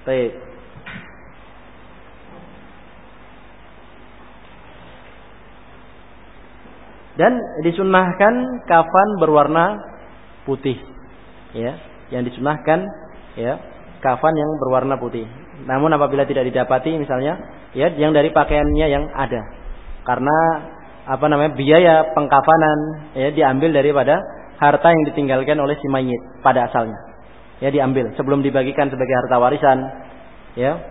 Baik. Dan disunahkan kafan berwarna putih ya yang disunahkan ya kafan yang berwarna putih. Namun apabila tidak didapati misalnya ya yang dari pakaiannya yang ada. Karena apa namanya biaya pengkafanan ya diambil daripada harta yang ditinggalkan oleh si mayit pada asalnya. Ya diambil sebelum dibagikan sebagai harta warisan ya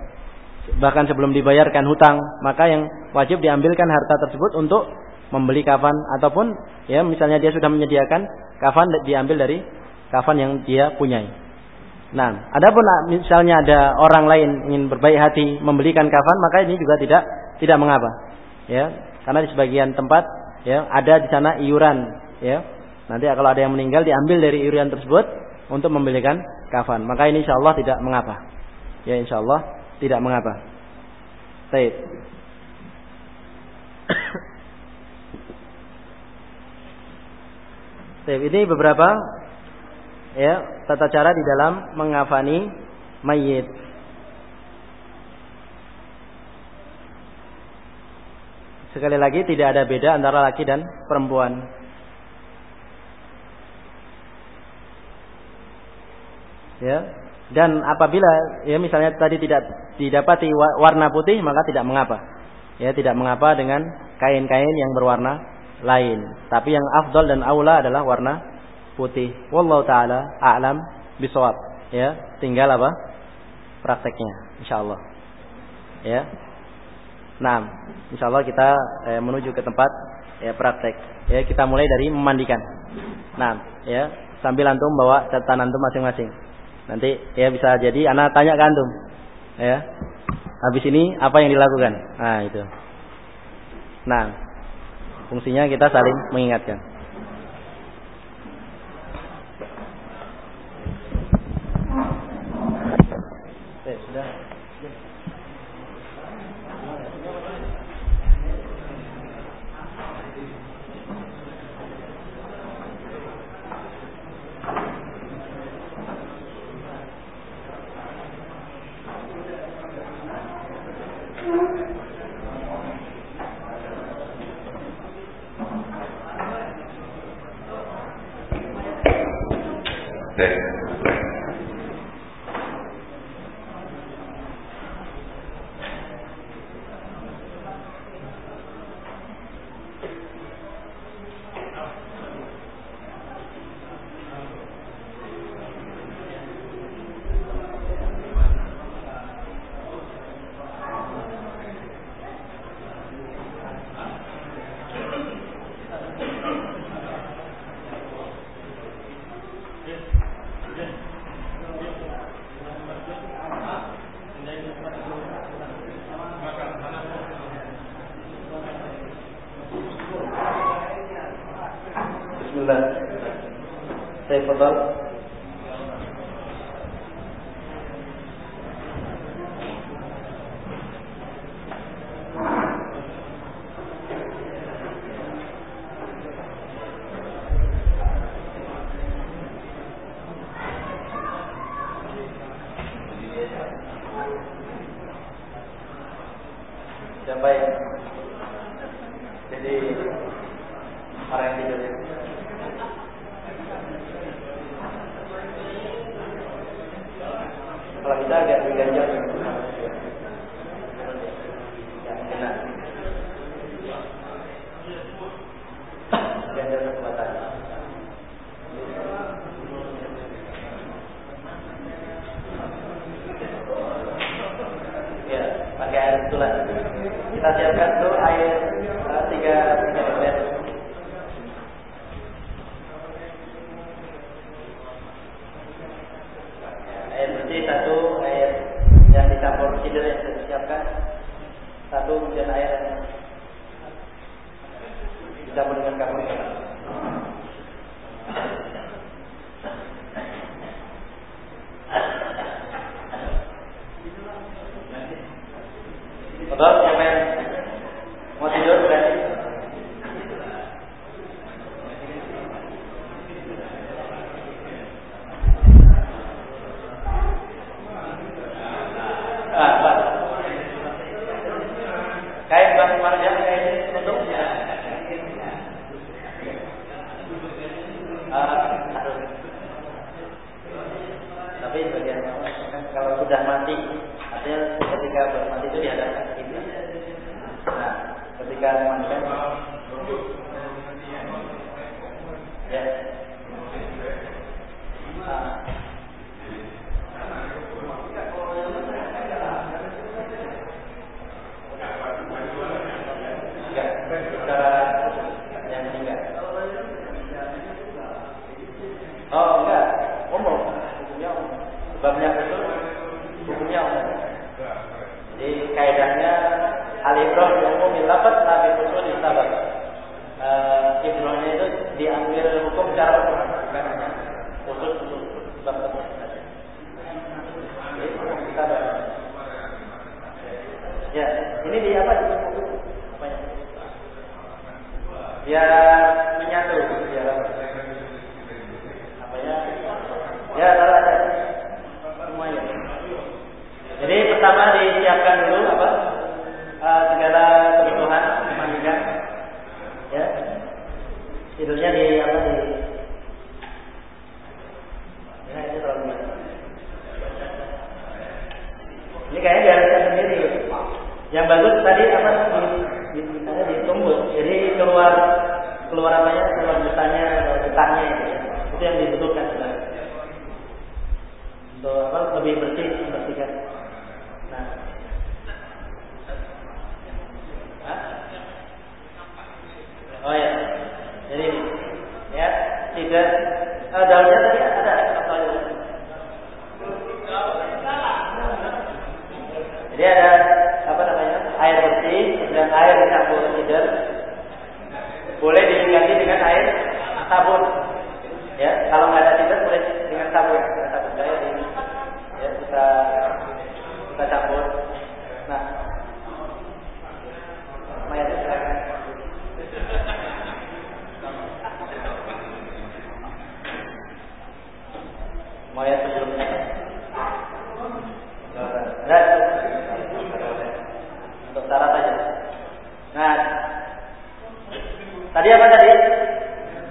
bahkan sebelum dibayarkan hutang maka yang wajib diambilkan harta tersebut untuk membeli kafan ataupun ya misalnya dia sudah menyediakan kafan diambil dari kafan yang dia punyai. Nah, adapun misalnya ada orang lain ingin berbaik hati membelikan kafan, maka ini juga tidak tidak mengapa. Ya, karena di sebagian tempat ya ada di sana iuran, ya. Nanti kalau ada yang meninggal diambil dari iuran tersebut untuk membelikan kafan. Maka ini insya Allah tidak mengapa. Ya insya Allah tidak mengapa. Baik. Baik, ini beberapa ya tata cara di dalam mengafani mayit. Sekali lagi tidak ada beda antara laki dan perempuan. Ya. Dan apabila ya misalnya tadi tidak didapati warna putih maka tidak mengapa. Ya, tidak mengapa dengan kain-kain yang berwarna lain. Tapi yang afdal dan aula adalah warna putih. Wallahu taala a'lam bisawab. Ya, tinggal apa? Prakteknya insyaallah. Ya. Nah, insya Allah kita eh, menuju ke tempat ya, praktek. Ya, kita mulai dari memandikan. Nah, ya, sambil antum bawa catatan antum masing-masing. Nanti ya bisa jadi anak tanya ke antum. Ya. Habis ini apa yang dilakukan? Nah, itu. Nah, fungsinya kita saling mengingatkan. Ya menyatu ya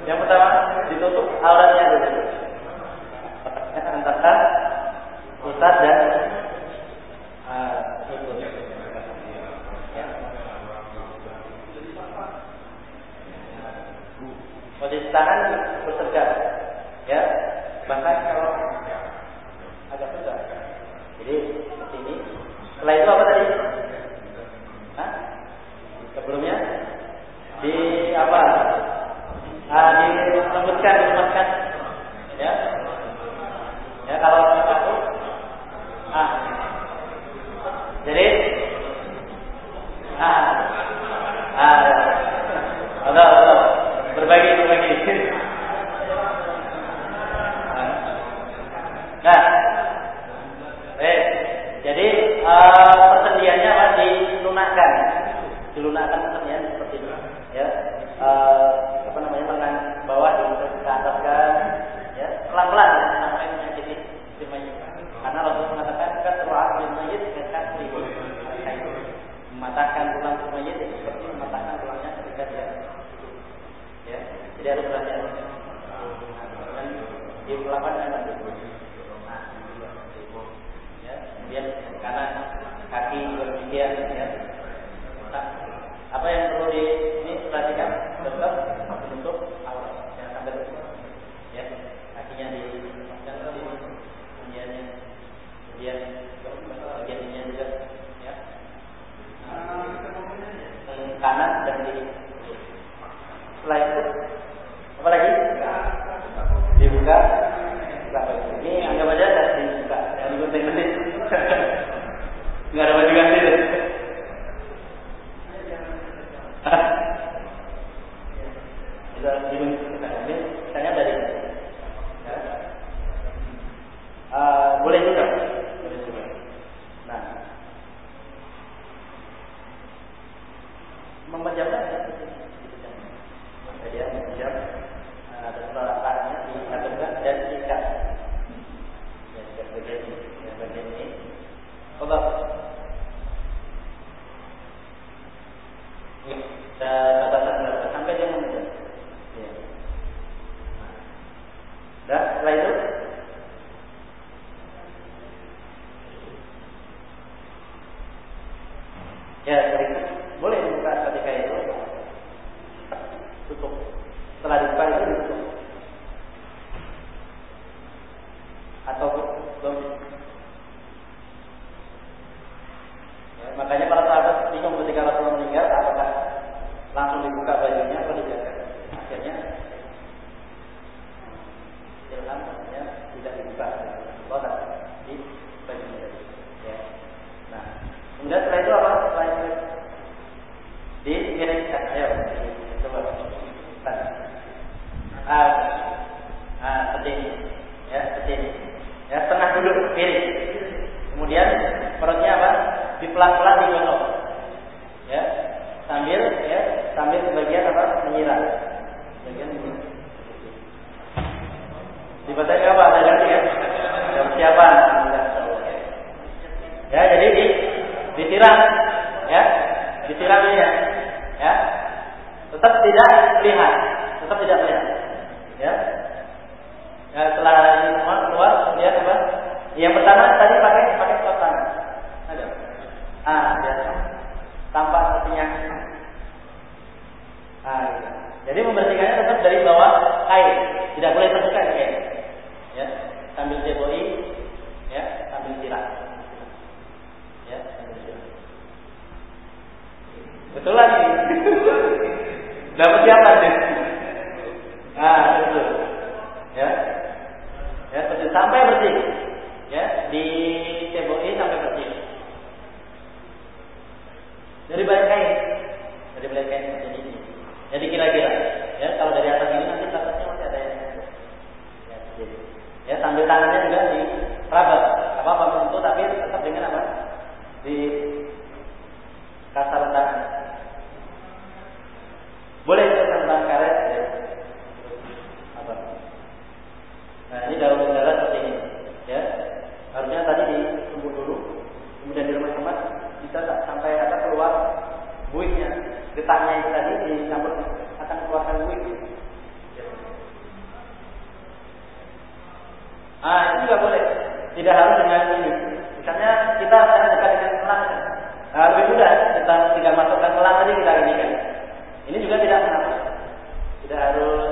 Yang pertama ditutup auratnya dulu. Antara ustaz dan ah, Posisi ya. tangan bertegak, ya. Bahkan kalau agak tegak. Jadi seperti ini. Setelah itu apa tadi? Jika dilepaskan, ya, ya kalau takut, ah, jadi, ah, ah, ada, ada, berbagi, berbagi. Nah, eh, jadi uh, persendiannya apa dilunakkan, dilunakkan persendian seperti itu, ya. Uh, kita rugikan. Ini juga tidak mengapa. Tidak harus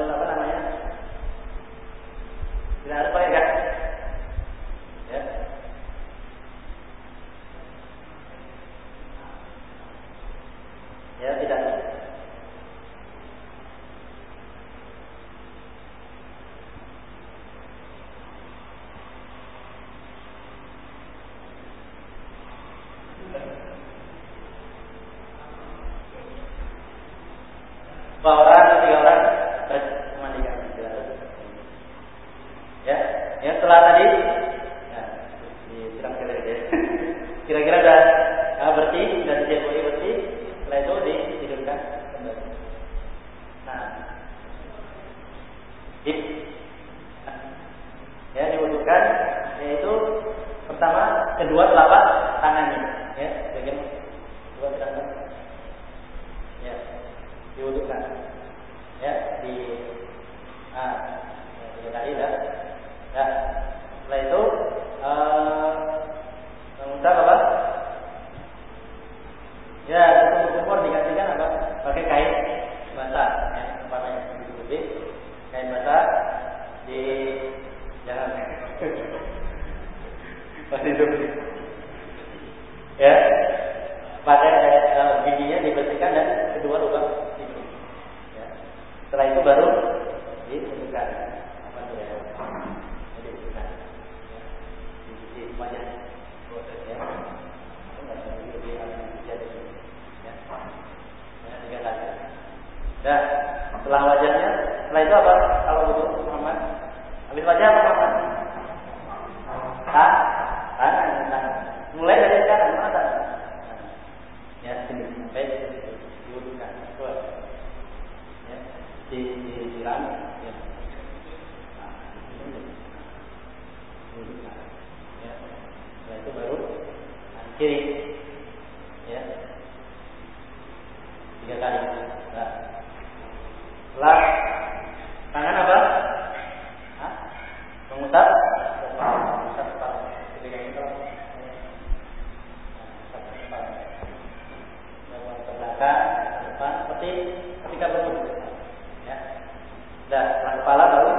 Nah, kepala baru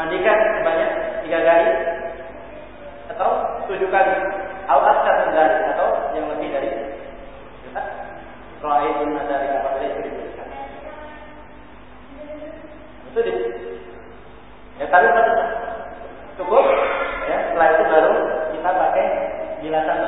mandikan sebanyak tiga kali atau tujuh kali. Atau tiga kali atau yang lebih dari kita kalau ayat ini dari apabila itu diberikan. Itu di ya tapi cukup. Ya setelah itu baru kita pakai bilasan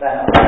that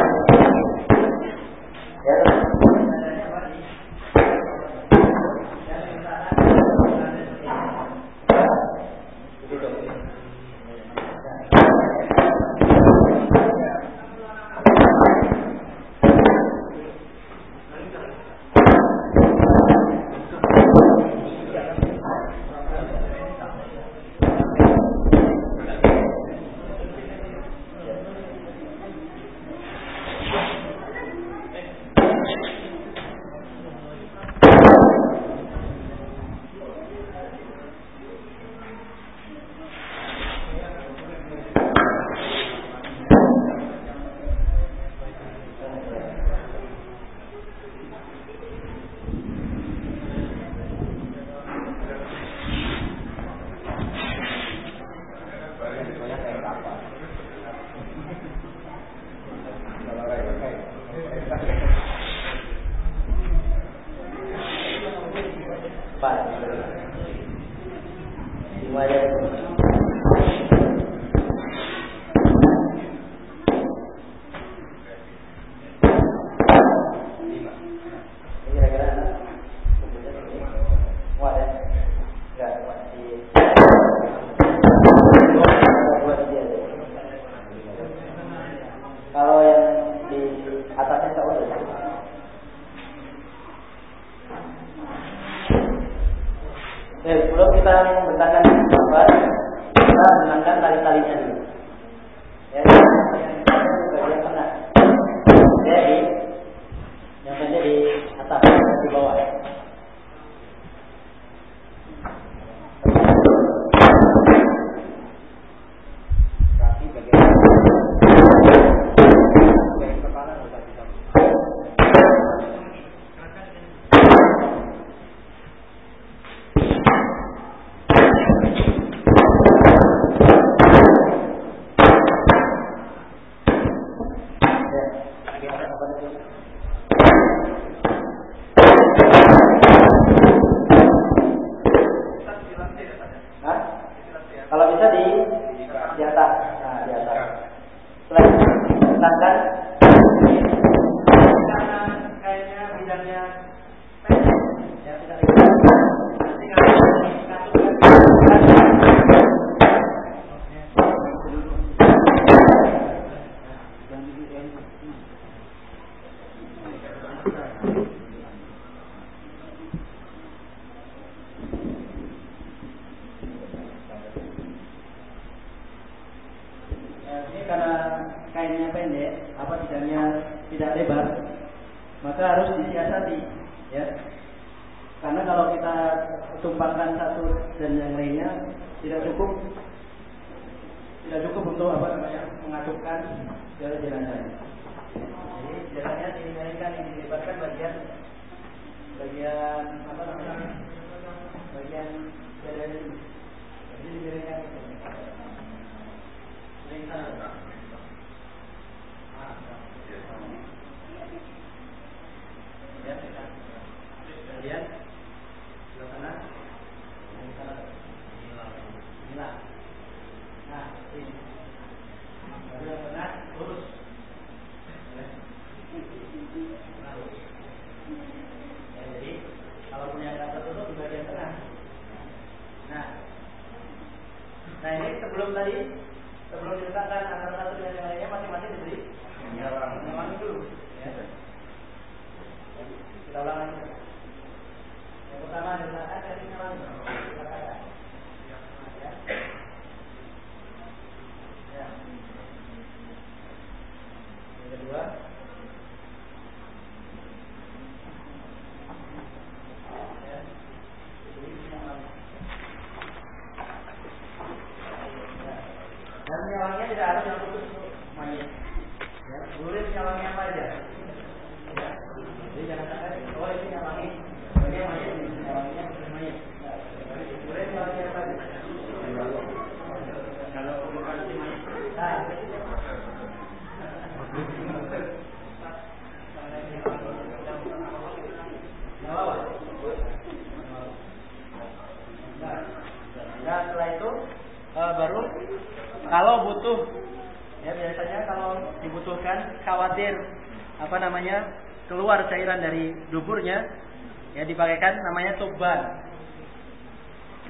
tuban.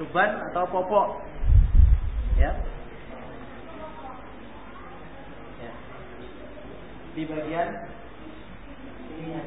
Tuban atau popok. Ya. ya. Di bagian ini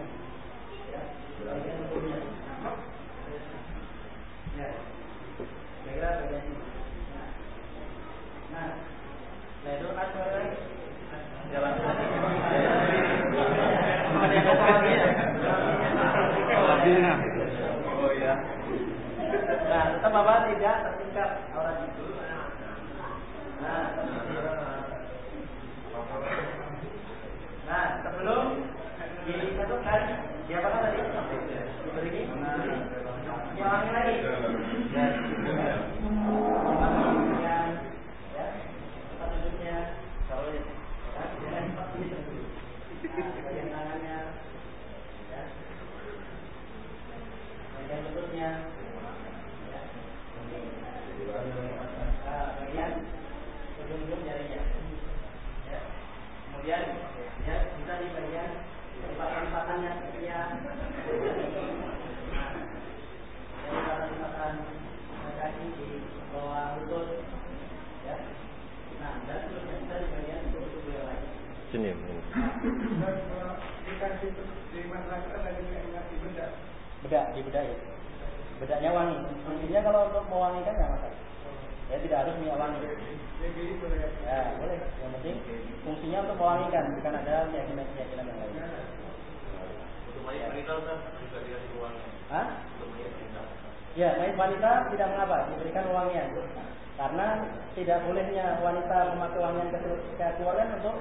tidak bolehnya wanita memakai wangian kekeluargaan untuk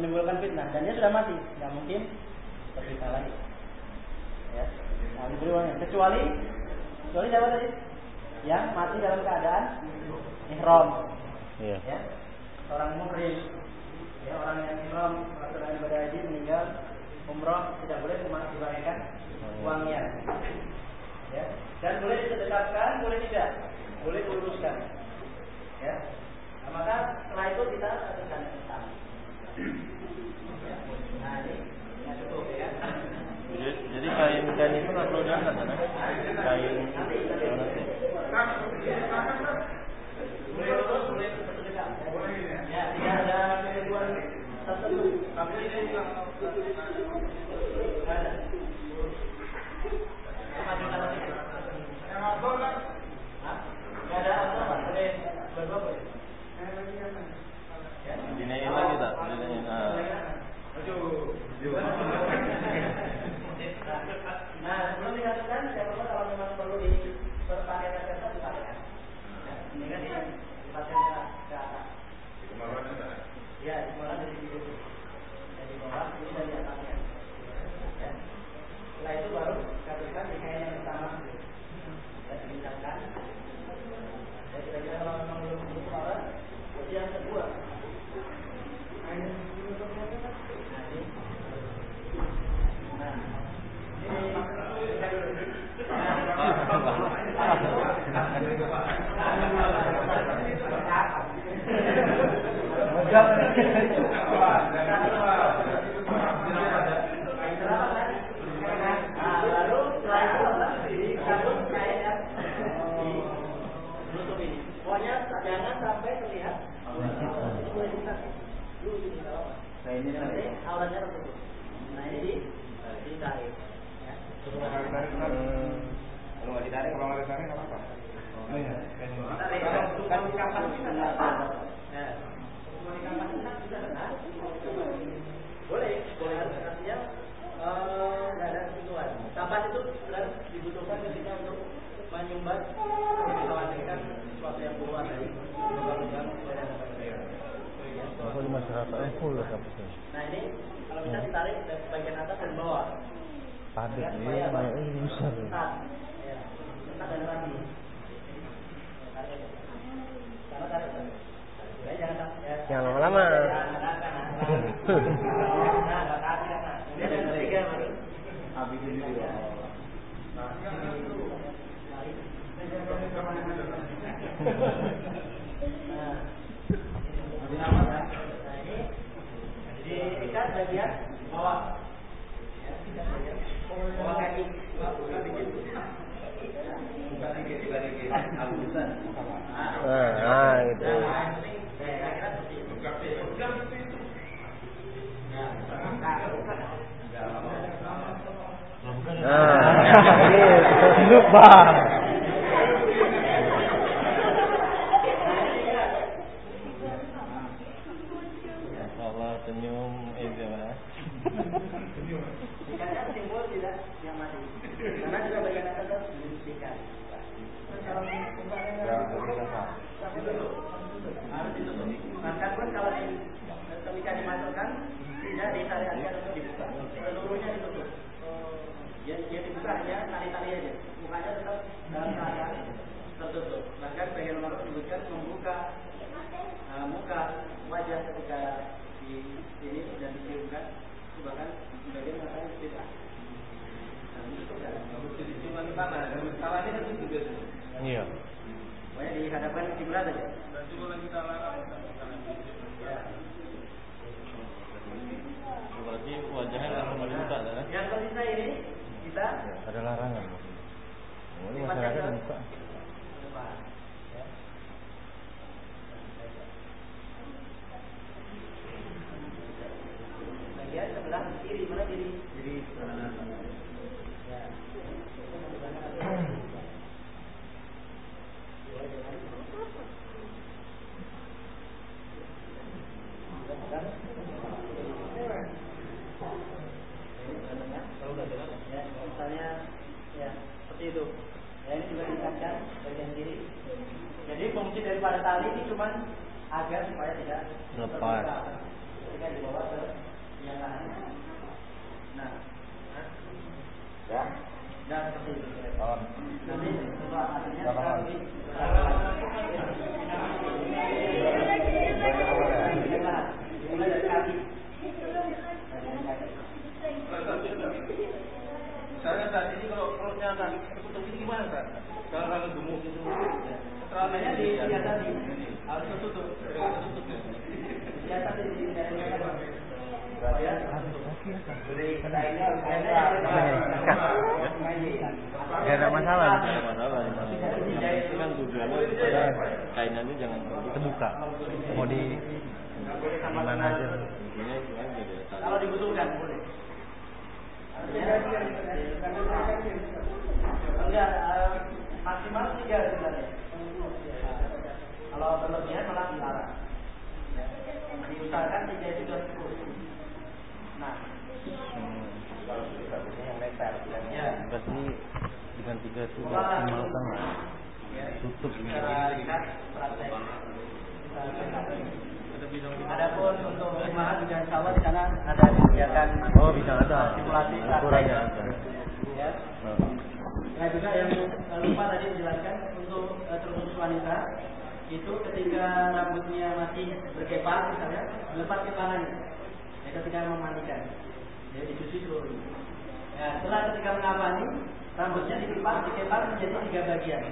menimbulkan fitnah. Dan dia sudah mati. Nggak mungkin terpisah lagi. Ya. Nah, kecuali kecuali siapa tadi? Yang mati dalam keadaan ihram. Iya. Ya. Orang muhrim. Ya orang yang ihram melakukan ibadah haji meninggal umroh tidak boleh memakai wangian ya. Dan boleh ditetapkan boleh tidak? Boleh diuruskan. Ya. Nah, maka setelah itu kita lakukan hitam. Nah, ini ya. Jadi, kain kain itu nggak perlu diangkat, kan? Kain. Nanti, nanti. اکبر۔ Eh, maksimal tiga sebenarnya. Kalau berlebihan malah dilarang. Diusahakan tiga itu sudah cukup. Nah, ya. Berarti dengan tiga itu maksimalkan lah. Tutup ini. Ringkas, praktek. Adapun untuk rumahan juga insya Allah di sana ada disediakan Oh bisa ada. simulasi praktek. Ukurannya ada. Ya. Nah juga yang lupa tadi menjelaskan untuk terkhusus wanita itu ketika rambutnya masih berkepang misalnya lepas kepangannya ya, ketika memandikan ya dicuci seluruhnya. Ya setelah ketika mengapani rambutnya dikepang dikepang menjadi tiga bagian.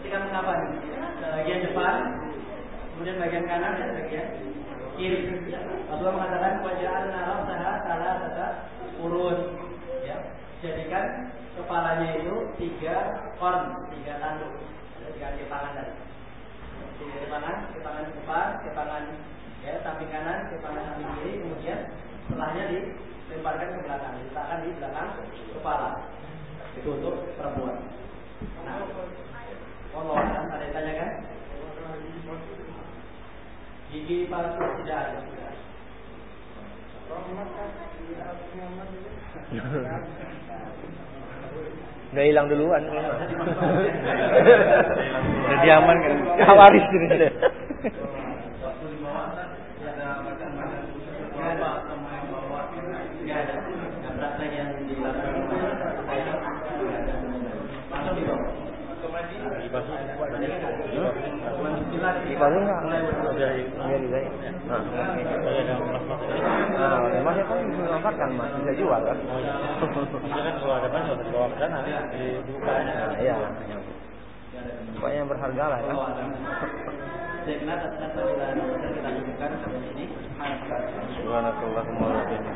Ketika mengapani bagian depan kemudian bagian kanan dan bagian kiri. Rasulullah mengatakan wajah nalar saha salah tata urun. Jadikan kepalanya itu tiga korn, tiga tanduk, tiga kepangan tadi. Tiga kepangan, kepangan depan, kepangan ya samping kanan, kepangan samping kiri, kemudian setelahnya dilemparkan ke belakang, diletakkan di belakang kepala. Itu untuk perempuan. Nah, Allah ada yang tanyakan? Gigi palsu tidak ada. Tidak ada. Udah hilang duluan. Udah diamankan. Kawaris ini. Waktu di bawah ada bacaan-bacaan khusus berapa sama yang bawah Nggak ada. Nggak praktek yang dilakukan. Langsung di bawah. Di baru enggak? Udah iya juga ya. Nah, nah, memang itu dimanfaatkan mas, bisa jual kan? kan kalau ada pas harus bawa ke sana dibukanya. Nah, iya. Pokoknya yang berharga lah ya. Saya kira atas kita cukupkan sampai sini. Subhanakallahumma wa bihamdika